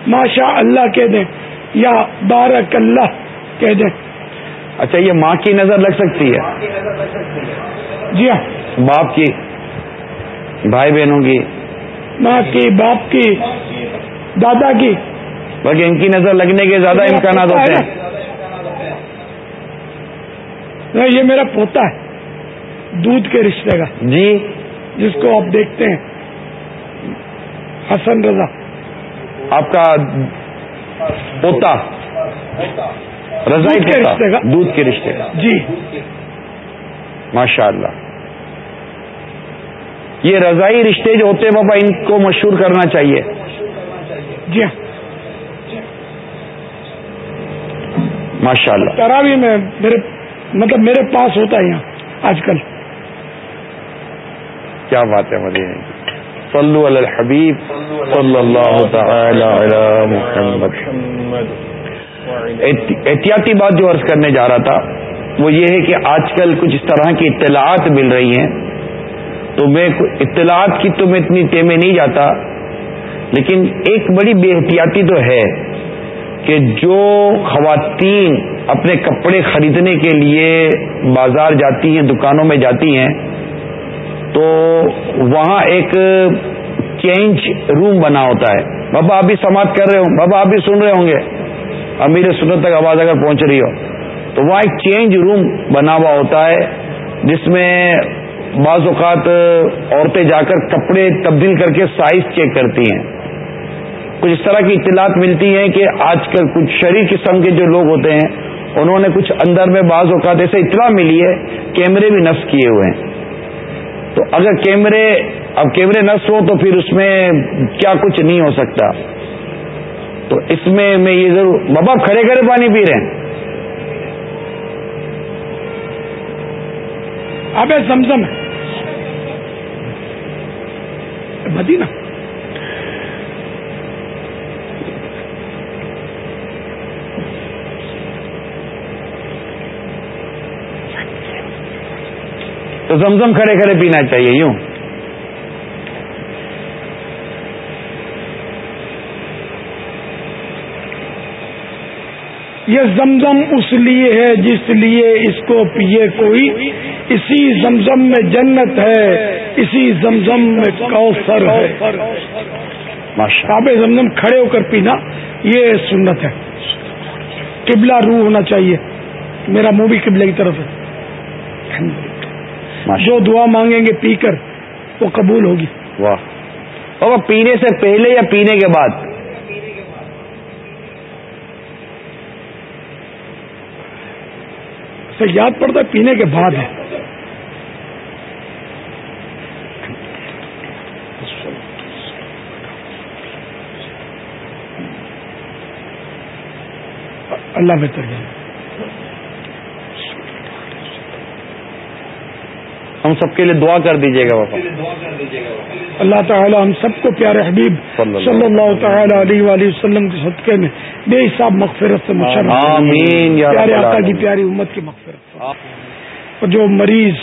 ماشاء اللہ کہہ دیں یا بارک اللہ کہہ دیں۔ اچھا یہ ماں کی نظر لگ سکتی ہے؟ جی ہاں۔ باپ کی بھائی بہنوں کی۔ ماں کی باپ کی دادا کی۔ بلکہ ان کی نظر لگنے کے زیادہ امکانات ہوتے ہیں۔ یہ میرا پوتا ہے دودھ کے رشتے کا۔ جی۔ جس کو آپ دیکھتے ہیں حسن رضا۔ آپ کا پوتا۔ دودھ کے رشتے کا۔ دودھ کے رشتے کا۔ جی۔ ماشاء اللہ یہ رضائی رشتے جو ہوتے ہیں بابا ان کو مشہور کرنا چاہیے۔ جی۔ ہاں ماشاء اللہ تراوی میں میرے مطلب میرے پاس ہوتا ہے یہاں آج کل۔ کیا بات ہے مدینہ صلو علی الحبیب صلی اللہ تعالی علی محمد۔ احتیاطی بات جو عرض کرنے جا رہا تھا وہ یہ ہے کہ آج کل کچھ اس طرح کی اطلاعات مل رہی ہیں۔ تو میں اطلاعات کی تو میں اتنی ٹیمیں نہیں جاتا۔ لیکن ایک بڑی بے احتیاطی تو ہے کہ جو خواتین اپنے کپڑے خریدنے کے لیے بازار جاتی ہیں، دکانوں میں جاتی ہیں، تو وہاں ایک چینج روم بنا ہوتا ہے۔ بابا، آپ بھی سماعت کر رہے ہوں۔ بابا، آپ بھی سن رہے ہوں گے۔ امیر سنت تک آواز اگر پہنچ رہی ہو۔ تو وہاں ایک چینج روم بنا ہوا ہوتا ہے، جس میں بعض اوقات عورتیں جا کر کپڑے تبدیل کر کے سائز چیک کرتی ہیں۔ کچھ اس طرح کی اطلاعات ملتی ہیں کہ آج کل کچھ شریک قسم کے جو لوگ ہوتے ہیں، انہوں نے کچھ اندر میں بعض اوقات ایسے اطلاع ملی ہے، کیمرے بھی نصب کیے ہوئے ہیں۔ تو اگر کیمرے، اب کیمرے نصب ہو تو پھر اس میں کیا کچھ نہیں ہو سکتا۔ تو اس میں میں یہ ضرور، بابا کھڑے کھڑے پانی پی رہے ہیں۔ اب زمزم ہے۔ مدینہ۔ تو زمزم کھڑے کھڑے پینا چاہیے یوں۔ یہ زمزم اس لیے ہے جس لیے اس کو پیے کوئی۔ اسی زمزم میں جنت ہے اسی زمزم میں کوثر ہے۔ کعب زمزم کھڑے ہو کر پینا یہ سنت ہے۔ قبلہ روح ہونا چاہیے۔ میرا منہ بھی قبلے کی طرف ہے۔ جو دعا مانگیں گے پی کر وہ قبول ہوگی۔ واہ۔ پینے سے پہلے یا پینے کے بعد؟ سے یاد پڑتا ہے پینے کے بعد ہے۔ اللہ بہتر جائے ہم سب کے لیے دعا کر دیجیے گا بابا اللہ تعالی ہم سب کو پیارے حبیب صلی اللہ تعالی علیہ وآلہ وسلم کے صدقے میں بے حساب مغفرت سے آمین پیارے آقا کی پیاری امت کی مغفرت۔ اور جو مریض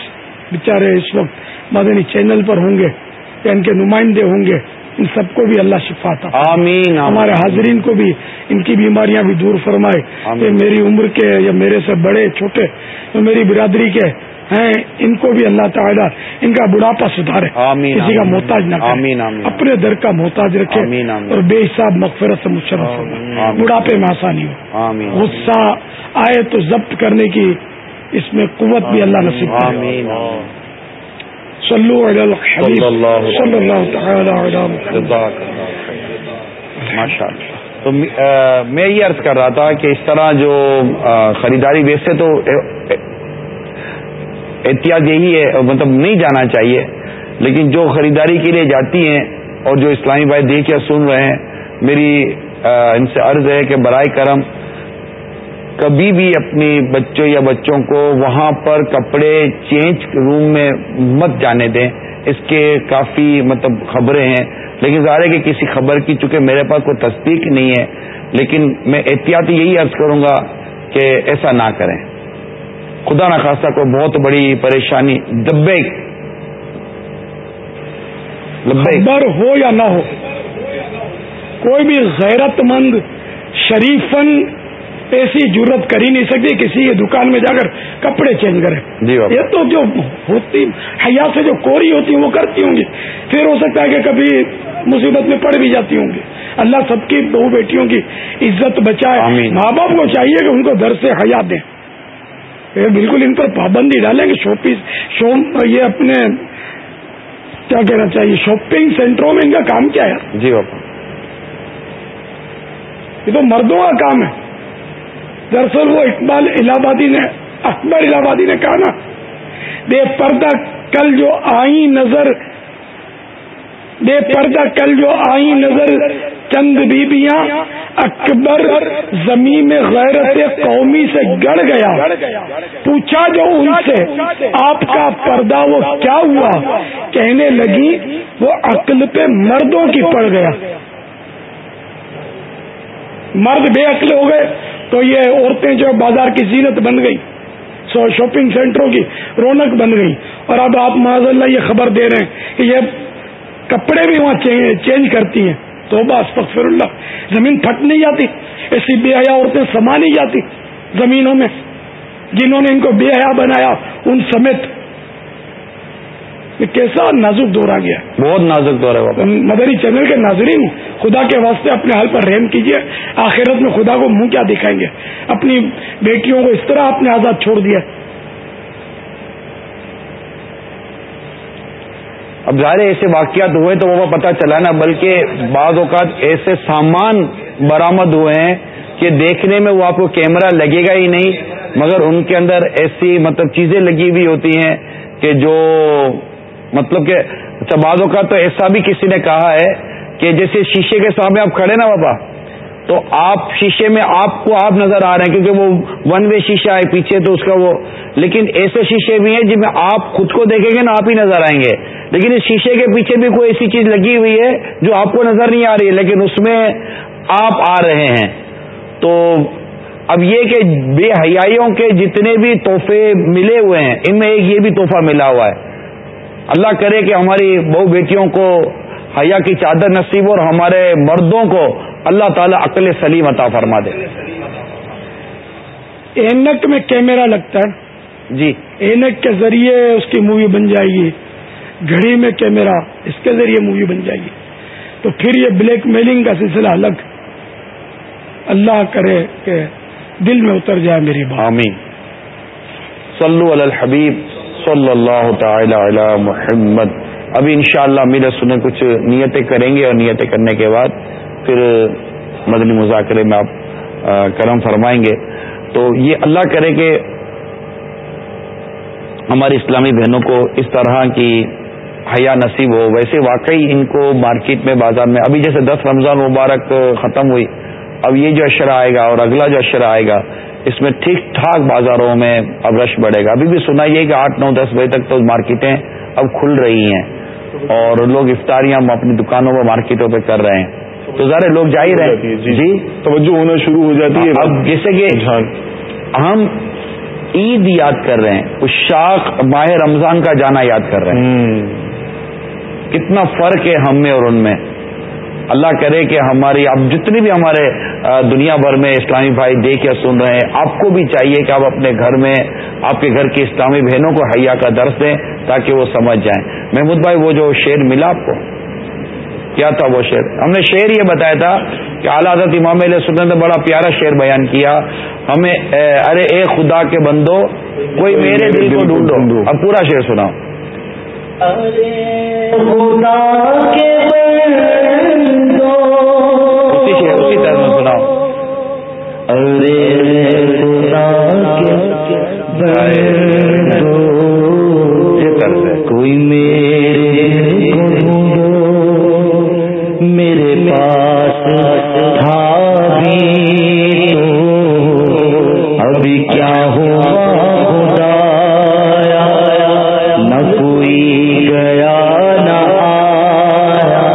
بیچارے اس وقت مدنی چینل پر ہوں گے یا ان کے نمائندے ہوں گے ان سب کو بھی اللہ شفا تھا آمین ہمارے حاضرین کو بھی ان کی بیماریاں بھی دور فرمائے۔ یہ میری عمر کے یا میرے سے بڑے چھوٹے میری برادری کے ہیں ان کو بھی اللہ تعالیٰ ان کا بڑھاپا سدھارے کسی کا محتاج نہ آمین اپنے در کا محتاج رکھے اور بے حساب مغفرت سے مشرف بڑھاپے میں آسانی ہو۔ غصہ آئے تو ضبط کرنے کی اس میں قوت بھی اللہ نصیب صلو علی الحبیب صلی اللہ تعالی تو میں یہ عرض کر رہا تھا کہ اس طرح جو خریداری ویسے تو احتیاط یہی ہے مطلب نہیں جانا چاہیے، لیکن جو خریداری کے لیے جاتی ہیں اور جو اسلامی بھائی دیکھ یا سن رہے ہیں، میری ان سے عرض ہے کہ برائے کرم کبھی بھی اپنی بچوں یا بچوں کو وہاں پر کپڑے چینج روم میں مت جانے دیں۔ اس کے کافی مطلب خبریں ہیں، لیکن ظاہر ہے کہ کسی خبر کی، چونکہ میرے پاس کوئی تصدیق نہیں ہے، لیکن میں احتیاطی یہی عرض کروں گا کہ ایسا نہ کریں۔ خدا نخواستہ کو بہت بڑی پریشانی دبے۔ خبر ہو یا نہ ہو کوئی بھی غیرت مند شریفن ایسی ضرورت کر ہی نہیں سکتی کسی دکان میں جا کر کپڑے چینج کرے۔ جی یہ تو جو ہوتی حیا سے جو کوری ہوتی ہیں وہ کرتی ہوں گی۔ پھر ہو سکتا ہے کہ کبھی مصیبت میں پڑ بھی جاتی ہوں گی۔ اللہ سب کی بہو بیٹیوں کی عزت بچائے۔ ماں باپ کو چاہیے کہ ان کو در سے حیا دیں۔ بالکل ان پر پابندی ڈالیں گے شو پیس شو یہ اپنے کیا کہنا چاہیے شاپنگ سینٹروں میں ان کا کام کیا ہے؟ جی باپا یہ تو مردوں کا کام ہے۔ دراصل وہ اقبال الہ آبادی نے اکبر الہ آبادی نے کہا نا بے پردہ کل جو آئی نظر بے پردہ کل جو آئی نظر چند بیبیاں اکبر زمین میں غیرت قومی سے گڑ گیا۔ پوچھا جو ان سے، آپ کا پردہ وہ کیا ہوا؟ کہنے لگی، وہ عقل پہ مردوں کی پڑ گیا۔ مرد بے عقل ہو گئے، تو یہ عورتیں جو بازار کی زینت بن گئی، سو شاپنگ سینٹروں کی رونق بن گئی۔ اور اب آپ معذ اللہ یہ خبر دے رہے ہیں کہ یہ کپڑے بھی وہاں چینج کرتی ہیں۔ تو بس فخر اللہ. زمین پھٹ نہیں جاتی ایسی بے حیا عورتیں سما نہیں جاتی زمینوں میں. جنہوں نے ان کو بے حیا بنایا ان سمیت. کیسا نازک دور آ گیا. بہت نازک دور ہے مدری چینل کے ناظرین خدا کے واسطے اپنے حل پر رحم کیجیے آخرت میں خدا کو منہ کیا دکھائیں گے؟ اپنی بیٹیوں کو اس طرح اپنے آزاد چھوڑ دیا. اب ظاہر ایسے واقعات ہوئے تو وہ پتہ چلا نا، بلکہ بعض اوقات ایسے سامان برامد ہوئے ہیں کہ دیکھنے میں وہ آپ کو کیمرہ لگے گا ہی نہیں، مگر ان کے اندر ایسی مطلب چیزیں لگی ہوئی ہوتی ہیں کہ جو مطلب کہ اچھا بعض اوقات تو ایسا بھی کسی نے کہا ہے کہ جیسے شیشے کے سامنے آپ کھڑے نا بابا تو آپ شیشے میں آپ کو آپ نظر آ رہے ہیں کیونکہ وہ ون وے شیشہ ہے، پیچھے تو اس کا وہ لیکن ایسے شیشے بھی ہیں جن میں آپ خود کو دیکھیں گے نا آپ ہی نظر آئیں گے۔ لیکن اس شیشے کے پیچھے بھی کوئی ایسی چیز لگی ہوئی ہے جو آپ کو نظر نہیں آ رہی ہے، لیکن اس میں آپ آ رہے ہیں۔ تو اب یہ کہ بے حیائیوں کے جتنے بھی تحفے ملے ہوئے ہیں، ان میں ایک یہ بھی تحفہ ملا ہوا ہے۔ اللہ کرے کہ ہماری بہو بیٹیوں کو حیا کی چادر نصیب اور ہمارے مردوں کو اللہ تعالیٰ عقل سلیم عطا فرما دے۔ اینک میں کیمرہ لگتا ہے۔ جی۔ اینک کے ذریعے اس کی مووی بن جائے گی۔ گھڑی میں کیمرہ اس کے ذریعے مووی بن جائے گی۔ تو پھر یہ بلیک میلنگ کا سلسلہ الگ۔ اللہ کرے کہ دل میں اتر جائے میری بات۔ آمین۔ صلو علی الحبیب صلی اللہ تعالی علی محمد۔ ابھی انشاءاللہ شاء اللہ سنے کچھ نیتیں کریں گے اور نیتیں کرنے کے بعد پھر مدنی مذاکرے میں آپ کرم فرمائیں گے۔ تو یہ اللہ کرے کہ ہماری اسلامی بہنوں کو اس طرح کی حیا نصیب ہو۔ ویسے واقعی ان کو مارکیٹ میں، بازار میں، ابھی جیسے دس رمضان مبارک ختم ہوئی، اب یہ جو اشرا آئے گا اور اگلا جو اشرا آئے گا، اس میں ٹھیک ٹھاک بازاروں میں اب رش بڑھے گا۔ ابھی بھی سنا یہ کہ آٹھ، نو، دس بجے تک تو مارکیٹیں اب کھل رہی ہیں اور لوگ افطاریاں اپنی دکانوں پر مارکیٹوں پہ کر رہے ہیں۔ تو ذرا لوگ جا ہی رہے ہیں۔ جی, جی۔ توجہ ہونا شروع ہو جاتی ہے۔ اب جیسے کہ ہم عید یاد کر رہے ہیں اس شاخ ماہ رمضان کا جانا یاد کر رہے ہیں۔ کتنا فرق ہے ہم میں اور ان میں۔ اللہ کرے کہ ہماری اب جتنی بھی ہمارے دنیا بھر میں اسلامی بھائی دیکھ یا سن رہے ہیں آپ کو بھی چاہیے کہ آپ اپنے گھر میں آپ کے گھر کی اسلامی بہنوں کو حیا کا درس دیں تاکہ وہ سمجھ جائیں۔ محمود بھائی وہ جو شعر ملا آپ کو؟ کیا تھا وہ شعر؟ ہم نے شعر یہ بتایا تھا کہ اعلیٰ حضرت امام علیہ سنت نے بڑا پیارا شعر بیان کیا۔ ہمیں ارے اے خدا کے بندو کوئی میرے دل کو ڈھونڈو۔ اب پورا شعر سناؤ۔ خدا کے اسی طرح میں سناؤ۔ ارے کوئی میرے پاس تھا بھی تو ابھی کیا ہوا خدایا؟ نہ کوئی گیا، نہ آیا۔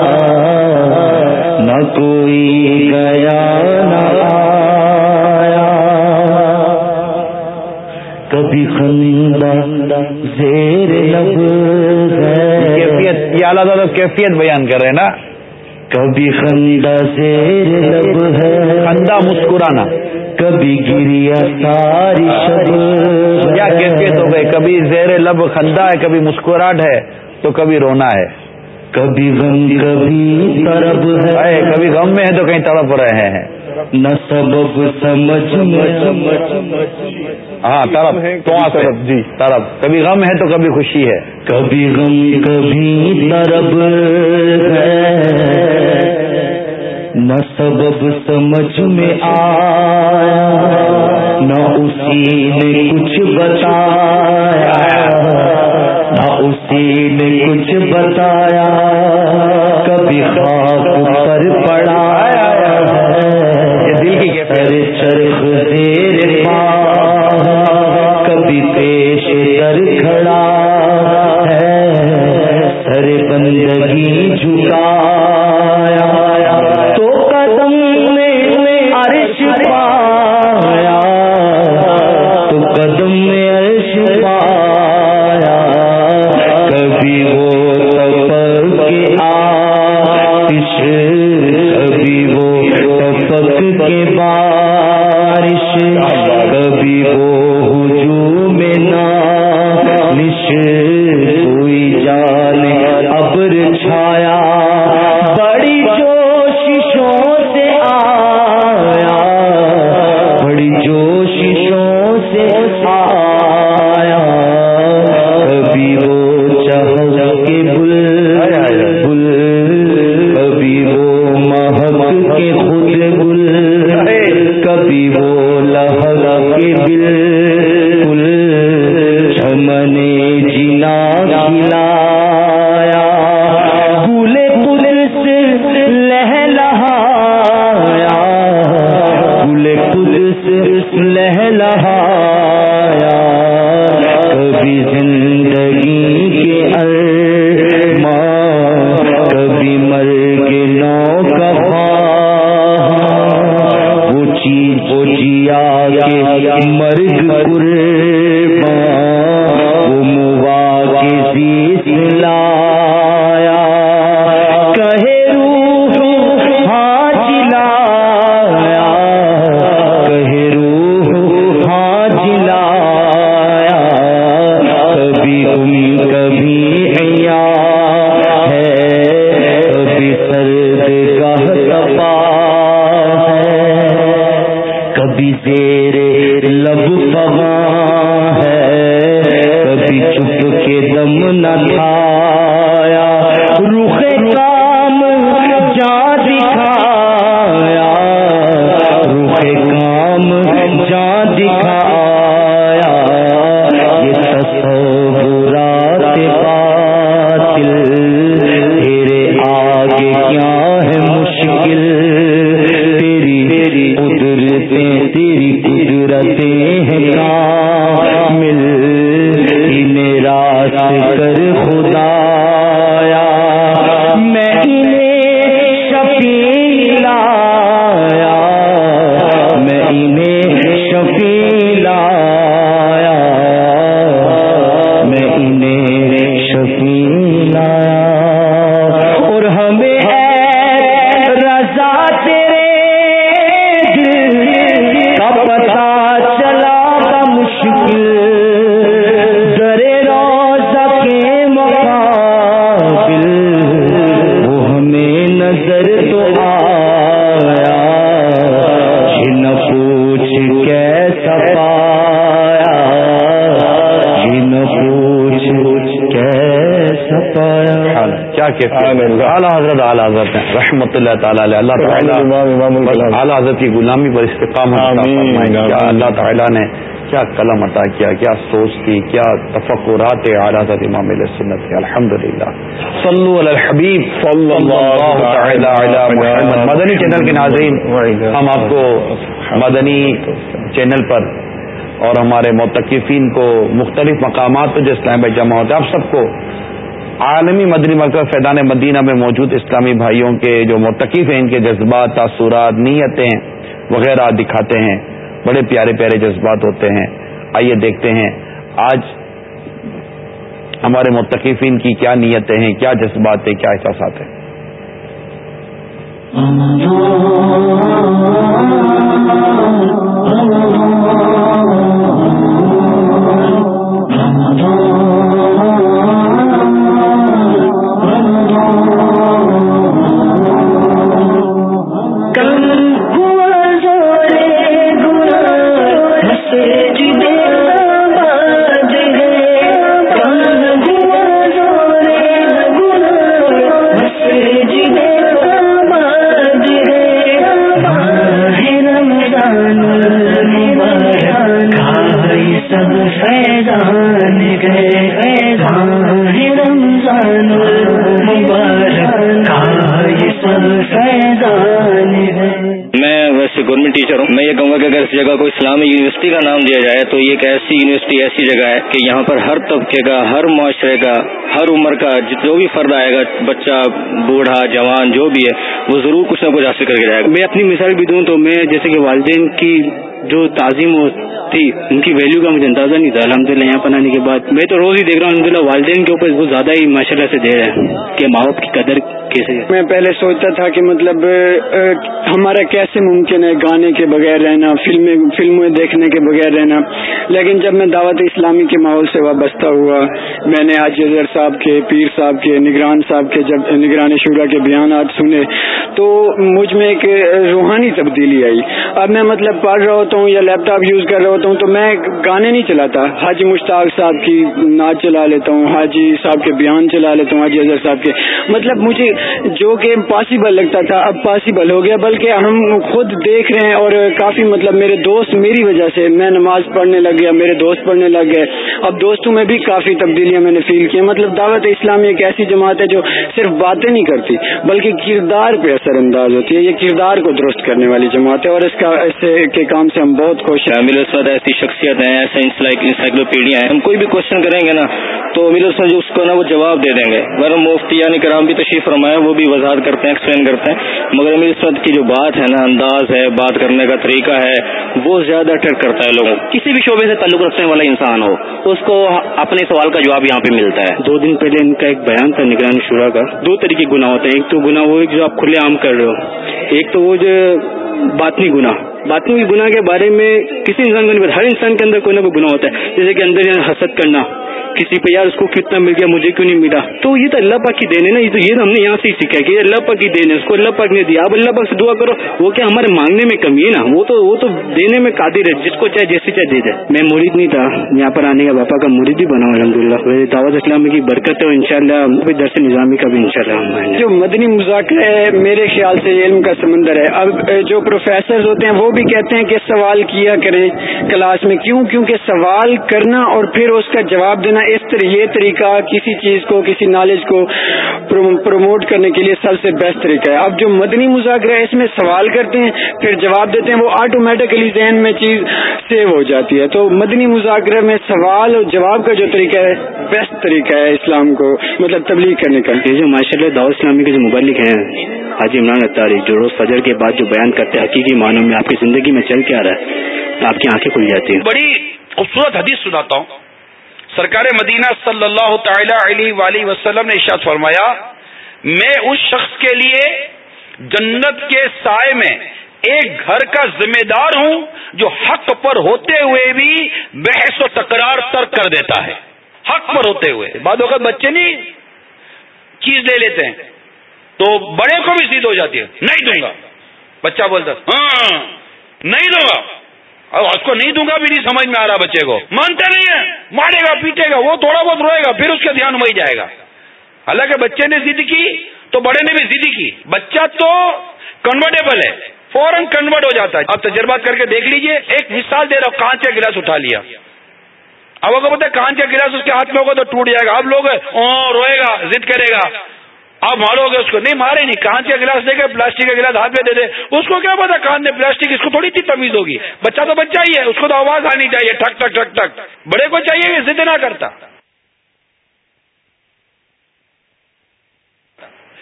نہ کوئی گیا، نہ آیا۔ کبھی خندہ زیر لب کیفیت، یہ اعلیٰ کیفیت بیان کر رہے ہیں نا؟ کبھی خندہ زیر لب ہے خندہ مسکرانا۔ کبھی گریا ساری شب۔ کیا کیفیت ہو گئی؟ کبھی زیر لب خندہ ہے کبھی مسکراہٹ ہے تو کبھی رونا ہے۔ کبھی غم کبھی طرب ہے۔ کبھی غم میں ہے تو کہیں تڑپ رہے ہیں۔ نہ سبب سمجھ ہاں تڑپ تو طرف جی تڑپ کبھی غم ہے تو کبھی خوشی ہے۔ کبھی غم کبھی ہے۔ نہ سبب سمجھ میں آیا نہ اسی نے کچھ بتایا۔ نہ اسی نے کچھ بتایا۔ کبھی خاک پر پڑا کھڑا تعالیٰ علیہ اللہ تعالیٰ اعلیٰ حضرت کی غلامی پر استقامت آمین۔ اللہ تعالیٰ نے کیا قلم عطا کیا کیا سوچ تھی کیا تفکرات اعلیٰ حضرت امام علیہ سنت الحمد للہ صلو علی الحبیب صلی اللہ تعالی علی محمد۔ مدنی چینل کے ناظرین ہم آپ کو مدنی چینل پر اور ہمارے متقفین کو مختلف مقامات پہ جو اسلام میں جمع ہوتے ہیں آپ سب کو عالمی مدنی مرکز فیضان مدینہ میں موجود اسلامی بھائیوں کے جو متقف ہیں ان کے جذبات تاثرات نیتیں وغیرہ دکھاتے ہیں بڑے پیارے پیارے جذبات ہوتے ہیں آئیے دیکھتے ہیں آج ہمارے متقفین کی کیا نیتیں ہیں کیا جذبات ہیں کیا احساسات ہیں ٹیچر ہوں میں یہ کہوں گا کہ اگر اس جگہ کو اسلامی یونیورسٹی کا نام دیا جائے تو یہ ایک ایسی یونیورسٹی ایسی جگہ ہے کہ یہاں پر ہر طبقے کا ہر معاشرے کا ہر عمر کا جو بھی فرد آئے گا بچہ بوڑھا جوان جو بھی ہے وہ ضرور کچھ نہ کچھ حاصل کر کے جائے گا میں اپنی مثال بھی دوں تو میں جیسے کہ والدین کی جو تعظیم تھی ان کی ویلو کا مجھے اندازہ نہیں تھا الحمد للہ یہاں پر آنے کے بعد۔ میں تو روز ہی دیکھ رہا ہوں الحمد للہ والدین کے اوپر بہت زیادہ ہی ماشاء اللہ سے دے رہے ہیں کہ ماں باپ کی قدر کیسے۔ میں پہلے سوچتا تھا کہ مطلب ہمارا کیسے ممکن ہے گانے کے بغیر رہنا، فلمیں فلمیں دیکھنے کے بغیر رہنا۔ لیکن جب میں دعوت اسلامی کے ماحول سے وابستہ ہوا، میں نے آج اظہر صاحب کے، پیر صاحب کے، نگران صاحب کے، جب نگران شورا کے بیانات سنے، تو مجھ میں ایک روحانی تبدیلی آئی۔ اب میں مطلب پڑھ رہا ہوتا ہوں یا لیپ ٹاپ یوز کر رہا ہوتا ہوں تو میں گانے نہیں چلاتا۔ حاجی مشتاق صاحب کی نعت چلا لیتا ہوں، حاجی صاحب کے بیان چلا لیتا ہوں، حاجی اظہر صاحب کے۔ مطلب مجھے جو کہ پاسبل لگتا تھا اب پاسبل ہو گیا، بلکہ ہم خود دیکھ رہے ہیں اور کافی مطلب میرے دوست میری وجہ سے میں نماز پڑھنے لگ گیا، میرے دوست پڑھنے لگ گئے۔ اب دوستوں میں بھی کافی تبدیلیاں میں نے فیل کی مطلب دعوت اسلامی ایک ایسی جماعت ہے جو صرف باتیں نہیں کرتی، بلکہ کردار پہ اثر انداز ہوتی ہے۔ یہ کردار کو درست کرنے والی جماعت ہے اور اس کا ایسے کے کام سے ہم بہت خوش ہیں۔ امیر اسود ایسی شخصیت ہیں، ایسے انسائکلوپیڈیا ہیں۔ ہم کوئی بھی کوشچن کریں گے نا، تو امیر اسود جو اس کو نا وہ جواب دے دیں گے۔ ورنہ مفتی یعنی کرام بھی تشریف فرمائے، وہ بھی وضاحت کرتے ہیں ایکسپلین کرتے ہیں۔ مگر امیر اسود کی جو بات ہے نا، انداز ہے، بات کرنے کا طریقہ ہے، وہ زیادہ اٹریکٹ کرتا ہے لوگوں کسی بھی شعبے سے تعلق رکھنے والا انسان ہو اس کو اپنے سوال کا جواب یہاں پہ ملتا ہے۔ دو دن پہلے ان کا ایک بیان تھا نگرانی شورا کا۔ دو طریقے گنا ہوتے ہیں، ایک تو گنا وہ جو آپ کھلے عام کر رہے ہو، ایک تو وہ جو باطنی گنا باطنی گناہ کے بارے میں کسی انسان کو نہیں ہر انسان کے اندر کوئی نہ کوئی گناہ ہوتا ہے۔ جیسے کہ اندر حسد کرنا۔ کسی پہ یار اس کو کتنا مل گیا، مجھے کیوں نہیں ملا؟ تو یہ تو اللہ پاک کی دین ہے نا۔ یہ تو یہ ہم نے یہاں سے ہی سیکھا ہے کہ اللہ پاک کی دین ہے، اس کو اللہ پاک نے دیا۔ اب اللہ پاک سے دعا کرو، وہ کیا ہمارے مانگنے میں کمی ہے نا؟ وہ تو وہ تو دینے میں قادر ہے، جس کو چاہے، جیسے چاہے دے دے۔ میں مرید نہیں تھا، یہاں پر آنے کا باپا کا مرید بھی بنا الحمد للہ دعوت اسلامی کی برکت ہے ان شاء اللہ درس نظامی کا بھی ان شاء اللہ جو مدنی مذاکرہ ہے میرے خیال سے علم کا سمندر ہے۔ اب جو پروفیسر ہوتے ہیں، وہ بھی کہتے ہیں کہ سوال کیا کریں کلاس میں؟ کیوں؟ کیونکہ سوال کرنا اور پھر اس کا جواب دینا اس طرح یہ طریقہ کسی چیز کو، کسی نالج کو پروموٹ کرنے کے لیے سب سے بیسٹ طریقہ ہے۔ اب جو مدنی مذاکرہ ہے، اس میں سوال کرتے ہیں، پھر جواب دیتے ہیں، وہ آٹومیٹکلی ذہن میں چیز سیو ہو جاتی ہے۔ تو مدنی مذاکرہ میں سوال اور جواب کا جو طریقہ ہے بیسٹ طریقہ ہے اسلام کو مطلب تبلیغ کرنے کا۔ یہ جو ماشاء اللہ دعوت اسلامی کے جو مبلک ہیں، حاجی عمران اتاری جو روز فجر کے بعد جو بیان کرتے ہیں حقیقی معنوں میں آپ کی زندگی میں چل کے رہا ہے۔ آپ کی آنکھیں کھل جاتی ہیں۔ بڑی خوبصورت حدیث سناتا ہوں۔ سرکار مدینہ صلی اللہ تعالی علیہ وآلہ وسلم نے ارشاد فرمایا، میں اس شخص کے لیے جنت کے سائے میں ایک گھر کا ذمہ دار ہوں جو حق پر ہوتے ہوئے بھی بحث و تکرار ترک کر دیتا ہے۔ حق پر ہوتے ہوئے۔ بعد وقت بچے نہیں چیز لے لیتے ہیں۔ تو بڑے کو بھی سیدھ ہو جاتی ہے۔ نہیں دوں گا۔ بچہ بولتا ہاں۔ نہیں دوں گا۔ اس کو نہیں دوں گا بھی نہیں سمجھ میں آ رہا بچے کو۔ مانتے نہیں ہے۔ مارے گا، پیٹے گا، وہ تھوڑا بہت روئے گا، پھر اس کا دھیان وہی جائے گا۔ حالانکہ بچے نے ضد کی تو بڑے نے بھی ضد کی۔ بچہ تو کنورٹیبل ہے۔ فوراً کنورٹ ہو جاتا ہے۔ اب تجربات کر کے دیکھ لیجیے، ایک مثال دے رہا ہوں کانچ کا گلاس اٹھا لیا۔ اب اگر پتا کانچ کا گلاس اس کے ہاتھ میں ہوگا تو ٹوٹ جائے گا۔ اب لوگ ہاں، روئے گا، ضد کرے گا۔ آپ مارو گے اس کو۔ نہیں، مارے نہیں۔ کانچ کا گلاس دے گا پلاسٹک کا گلاس ہاتھ میں دے دے۔ اس کو کیا پتا کان میں پلاسٹک اس کو تھوڑی سی تمیز ہوگی۔ بچہ تو بچہ ہی ہے، اس کو تو آواز آنی چاہیے، ٹھک ٹھک ٹھک ٹھک۔ بڑے کو چاہیے کہ ضد نہ کرتا۔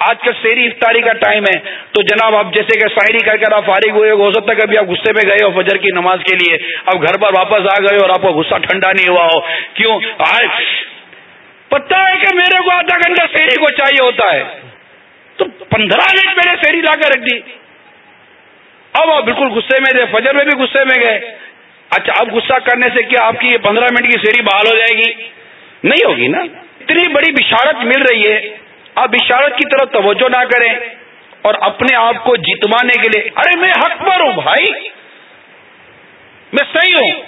آج کل شہری افطاری کا ٹائم ہے۔ تو جناب، آپ جیسے کہ شاعری کر کر آپ فارغ ہوئے ہو سکتا ہے کہ آپ غصے میں گئے ہو فجر کی نماز کے لیے۔ اب گھر پر واپس آ گئے اور آپ کو غصہ ٹھنڈا نہیں ہوا ہو۔ کیوں؟ پتا ہے کہ میرے کو آدھا گھنٹہ شہری کو چاہیے ہوتا ہے۔ تو پندرہ منٹ میں نے شہری لا کر رکھ دی۔ اب آپ بالکل غصے میں تھے، فجر میں بھی غصے میں گئے۔ اچھا اب غصہ کرنے سے کیا آپ کی یہ پندرہ منٹ کی سیری بحال ہو جائے گی؟ نہیں ہوگی نا۔ اتنی بڑی بشارت مل رہی ہے۔ آپ بشارت کی طرف توجہ نہ کریں اور اپنے آپ کو جتوانے کے لیے۔ ارے، میں حق پر ہوں بھائی۔ میں صحیح ہوں۔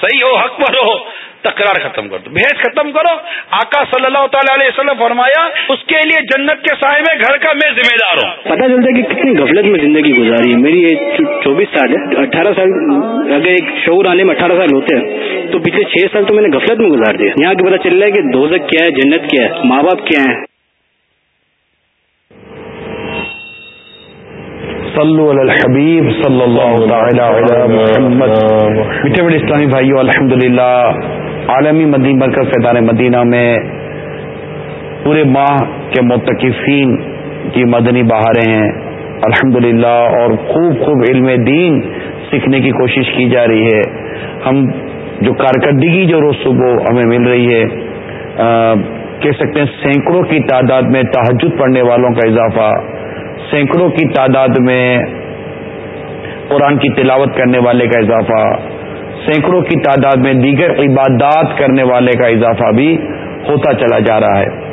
صحیح ہو، حق پر ہو۔ تکرار ختم کر دو۔ بحث ختم کرو۔ آقا صلی اللہ تعالی علیہ وسلم فرمایا اس کے لیے جنت کے سائے میں گھر کا میں ذمہ دار ہوں۔ پتا چلتا ہے کہ کتنی غفلت میں زندگی گزاری ہے۔ میری چوبیس سال ہے۔ اٹھارہ سال اگر ایک شعور آنے میں اٹھارہ سال ہوتے ہیں تو پچھلے چھ سال تو میں نے غفلت میں گزار دیا یہاں کے پتا چل رہا ہے کہ دوزک کیا ہے جنت کیا ہے ماں باپ کیا ہیں۔ صلو علی الحبیب صلی اللہ تعالی علی محمد۔ میٹھے بڑے اسلامی بھائیو الحمدللہ۔ عالمی مدی مرکز فیضان مدینہ میں پورے ماہ کے متقفین کی مدنی بہاریں ہیں۔ الحمدللہ، اور خوب خوب علم دین سیکھنے کی کوشش کی جا رہی ہے۔ ہم جو کارکردگی جو روز صبح ہمیں مل رہی ہے کہہ سکتے ہیں سینکڑوں کی تعداد میں تحجد پڑھنے والوں کا اضافہ، سینکڑوں کی تعداد میں قرآن کی تلاوت کرنے والے کا اضافہ۔ سینکڑوں کی تعداد میں دیگر عبادات کرنے والے کا اضافہ بھی ہوتا چلا جا رہا ہے۔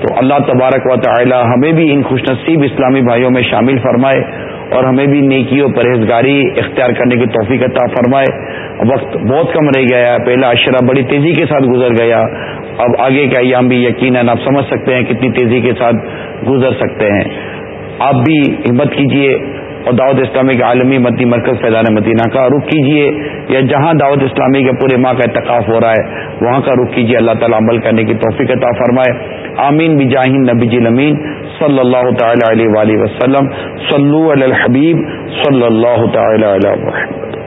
تو اللہ تبارک و تعالی ہمیں بھی ان خوش نصیب اسلامی بھائیوں میں شامل فرمائے اور ہمیں بھی نیکی و پرہیزگاری اختیار کرنے کی توفیق عطا فرمائے۔ وقت بہت کم رہ گیا ہے، پہلا اشرا بڑی تیزی کے ساتھ گزر گیا۔ اب آگے کا ایام بھی یقیناً آپ سمجھ سکتے ہیں کتنی تیزی کے ساتھ گزر سکتے ہیں۔ آپ بھی ہمت کیجیے اور دعوت اسلامی کے عالمی مدی مرکز فیضان مدینہ کا رخ کیجیے یا جہاں دعوت اسلامی کے پورے ماہ کا اتقاف ہو رہا ہے، وہاں کا رخ کیجیے اللہ تعالیٰ عمل کرنے کی توفیق عطا فرمائے۔ آمین۔ بجاہین نبی جی امین صلی اللہ تعالی علیہ وسلم۔ صلو علی الحبیب، صلی اللہ تعالی علیہ وسلم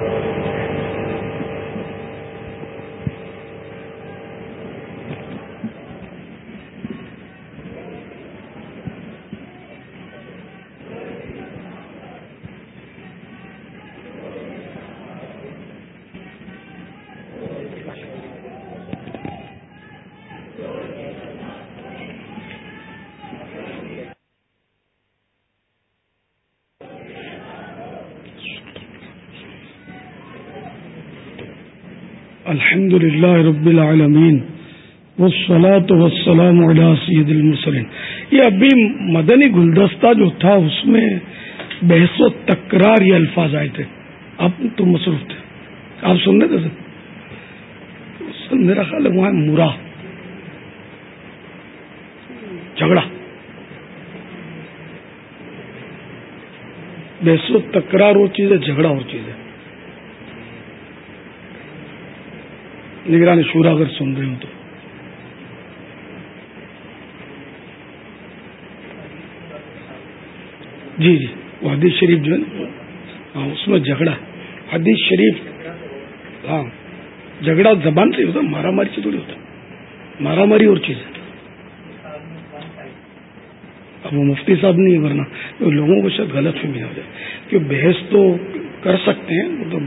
الحمد للہ رب العالمین والصلاة والسلام علی سید المرسلین یہ ابھی مدنی گلدستہ جو تھا، اس میں بحث و تکرار یہ الفاظ آئے تھے۔ آپ تو مصروف تھے۔ آپ سن رہے تھے سر؟ میرا خیال ہے وہاں مرا۔ جھگڑا۔ بحث و تکرار اور چیز ہے، جھگڑا اور چیز ہے۔ نگرانی شورا اگر سن رہے ہوں تو۔ جی جی وہ حدیث شریف جو ہے نا ہاں اس میں جھگڑا حدیث شریف ہاں جھگڑا زبان سے ہوتا مارا ماری سے تھوڑی ہوتا مارا ماری اور چیز ہے۔ اب وہ مفتی صاحب نہیں ورنہ لوگوں کو شاید غلط فہمی ہو جائے۔ کہ بحث تو کر سکتے ہیں مطلب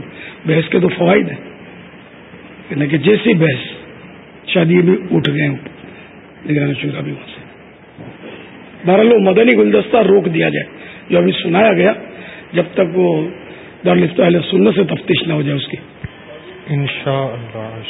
بحث کے تو فوائد ہیں۔ کہ جیسی بحث شادی بھی اٹھ گئے نگرانی شورا بھی وہاں سے۔ بہرحال مدنی گلدستہ روک دیا جائے۔ جو ابھی سنایا گیا، جب تک وہ دارالفت سننے سے تفتیش نہ ہو جائے اس کی۔ انشاءاللہ۔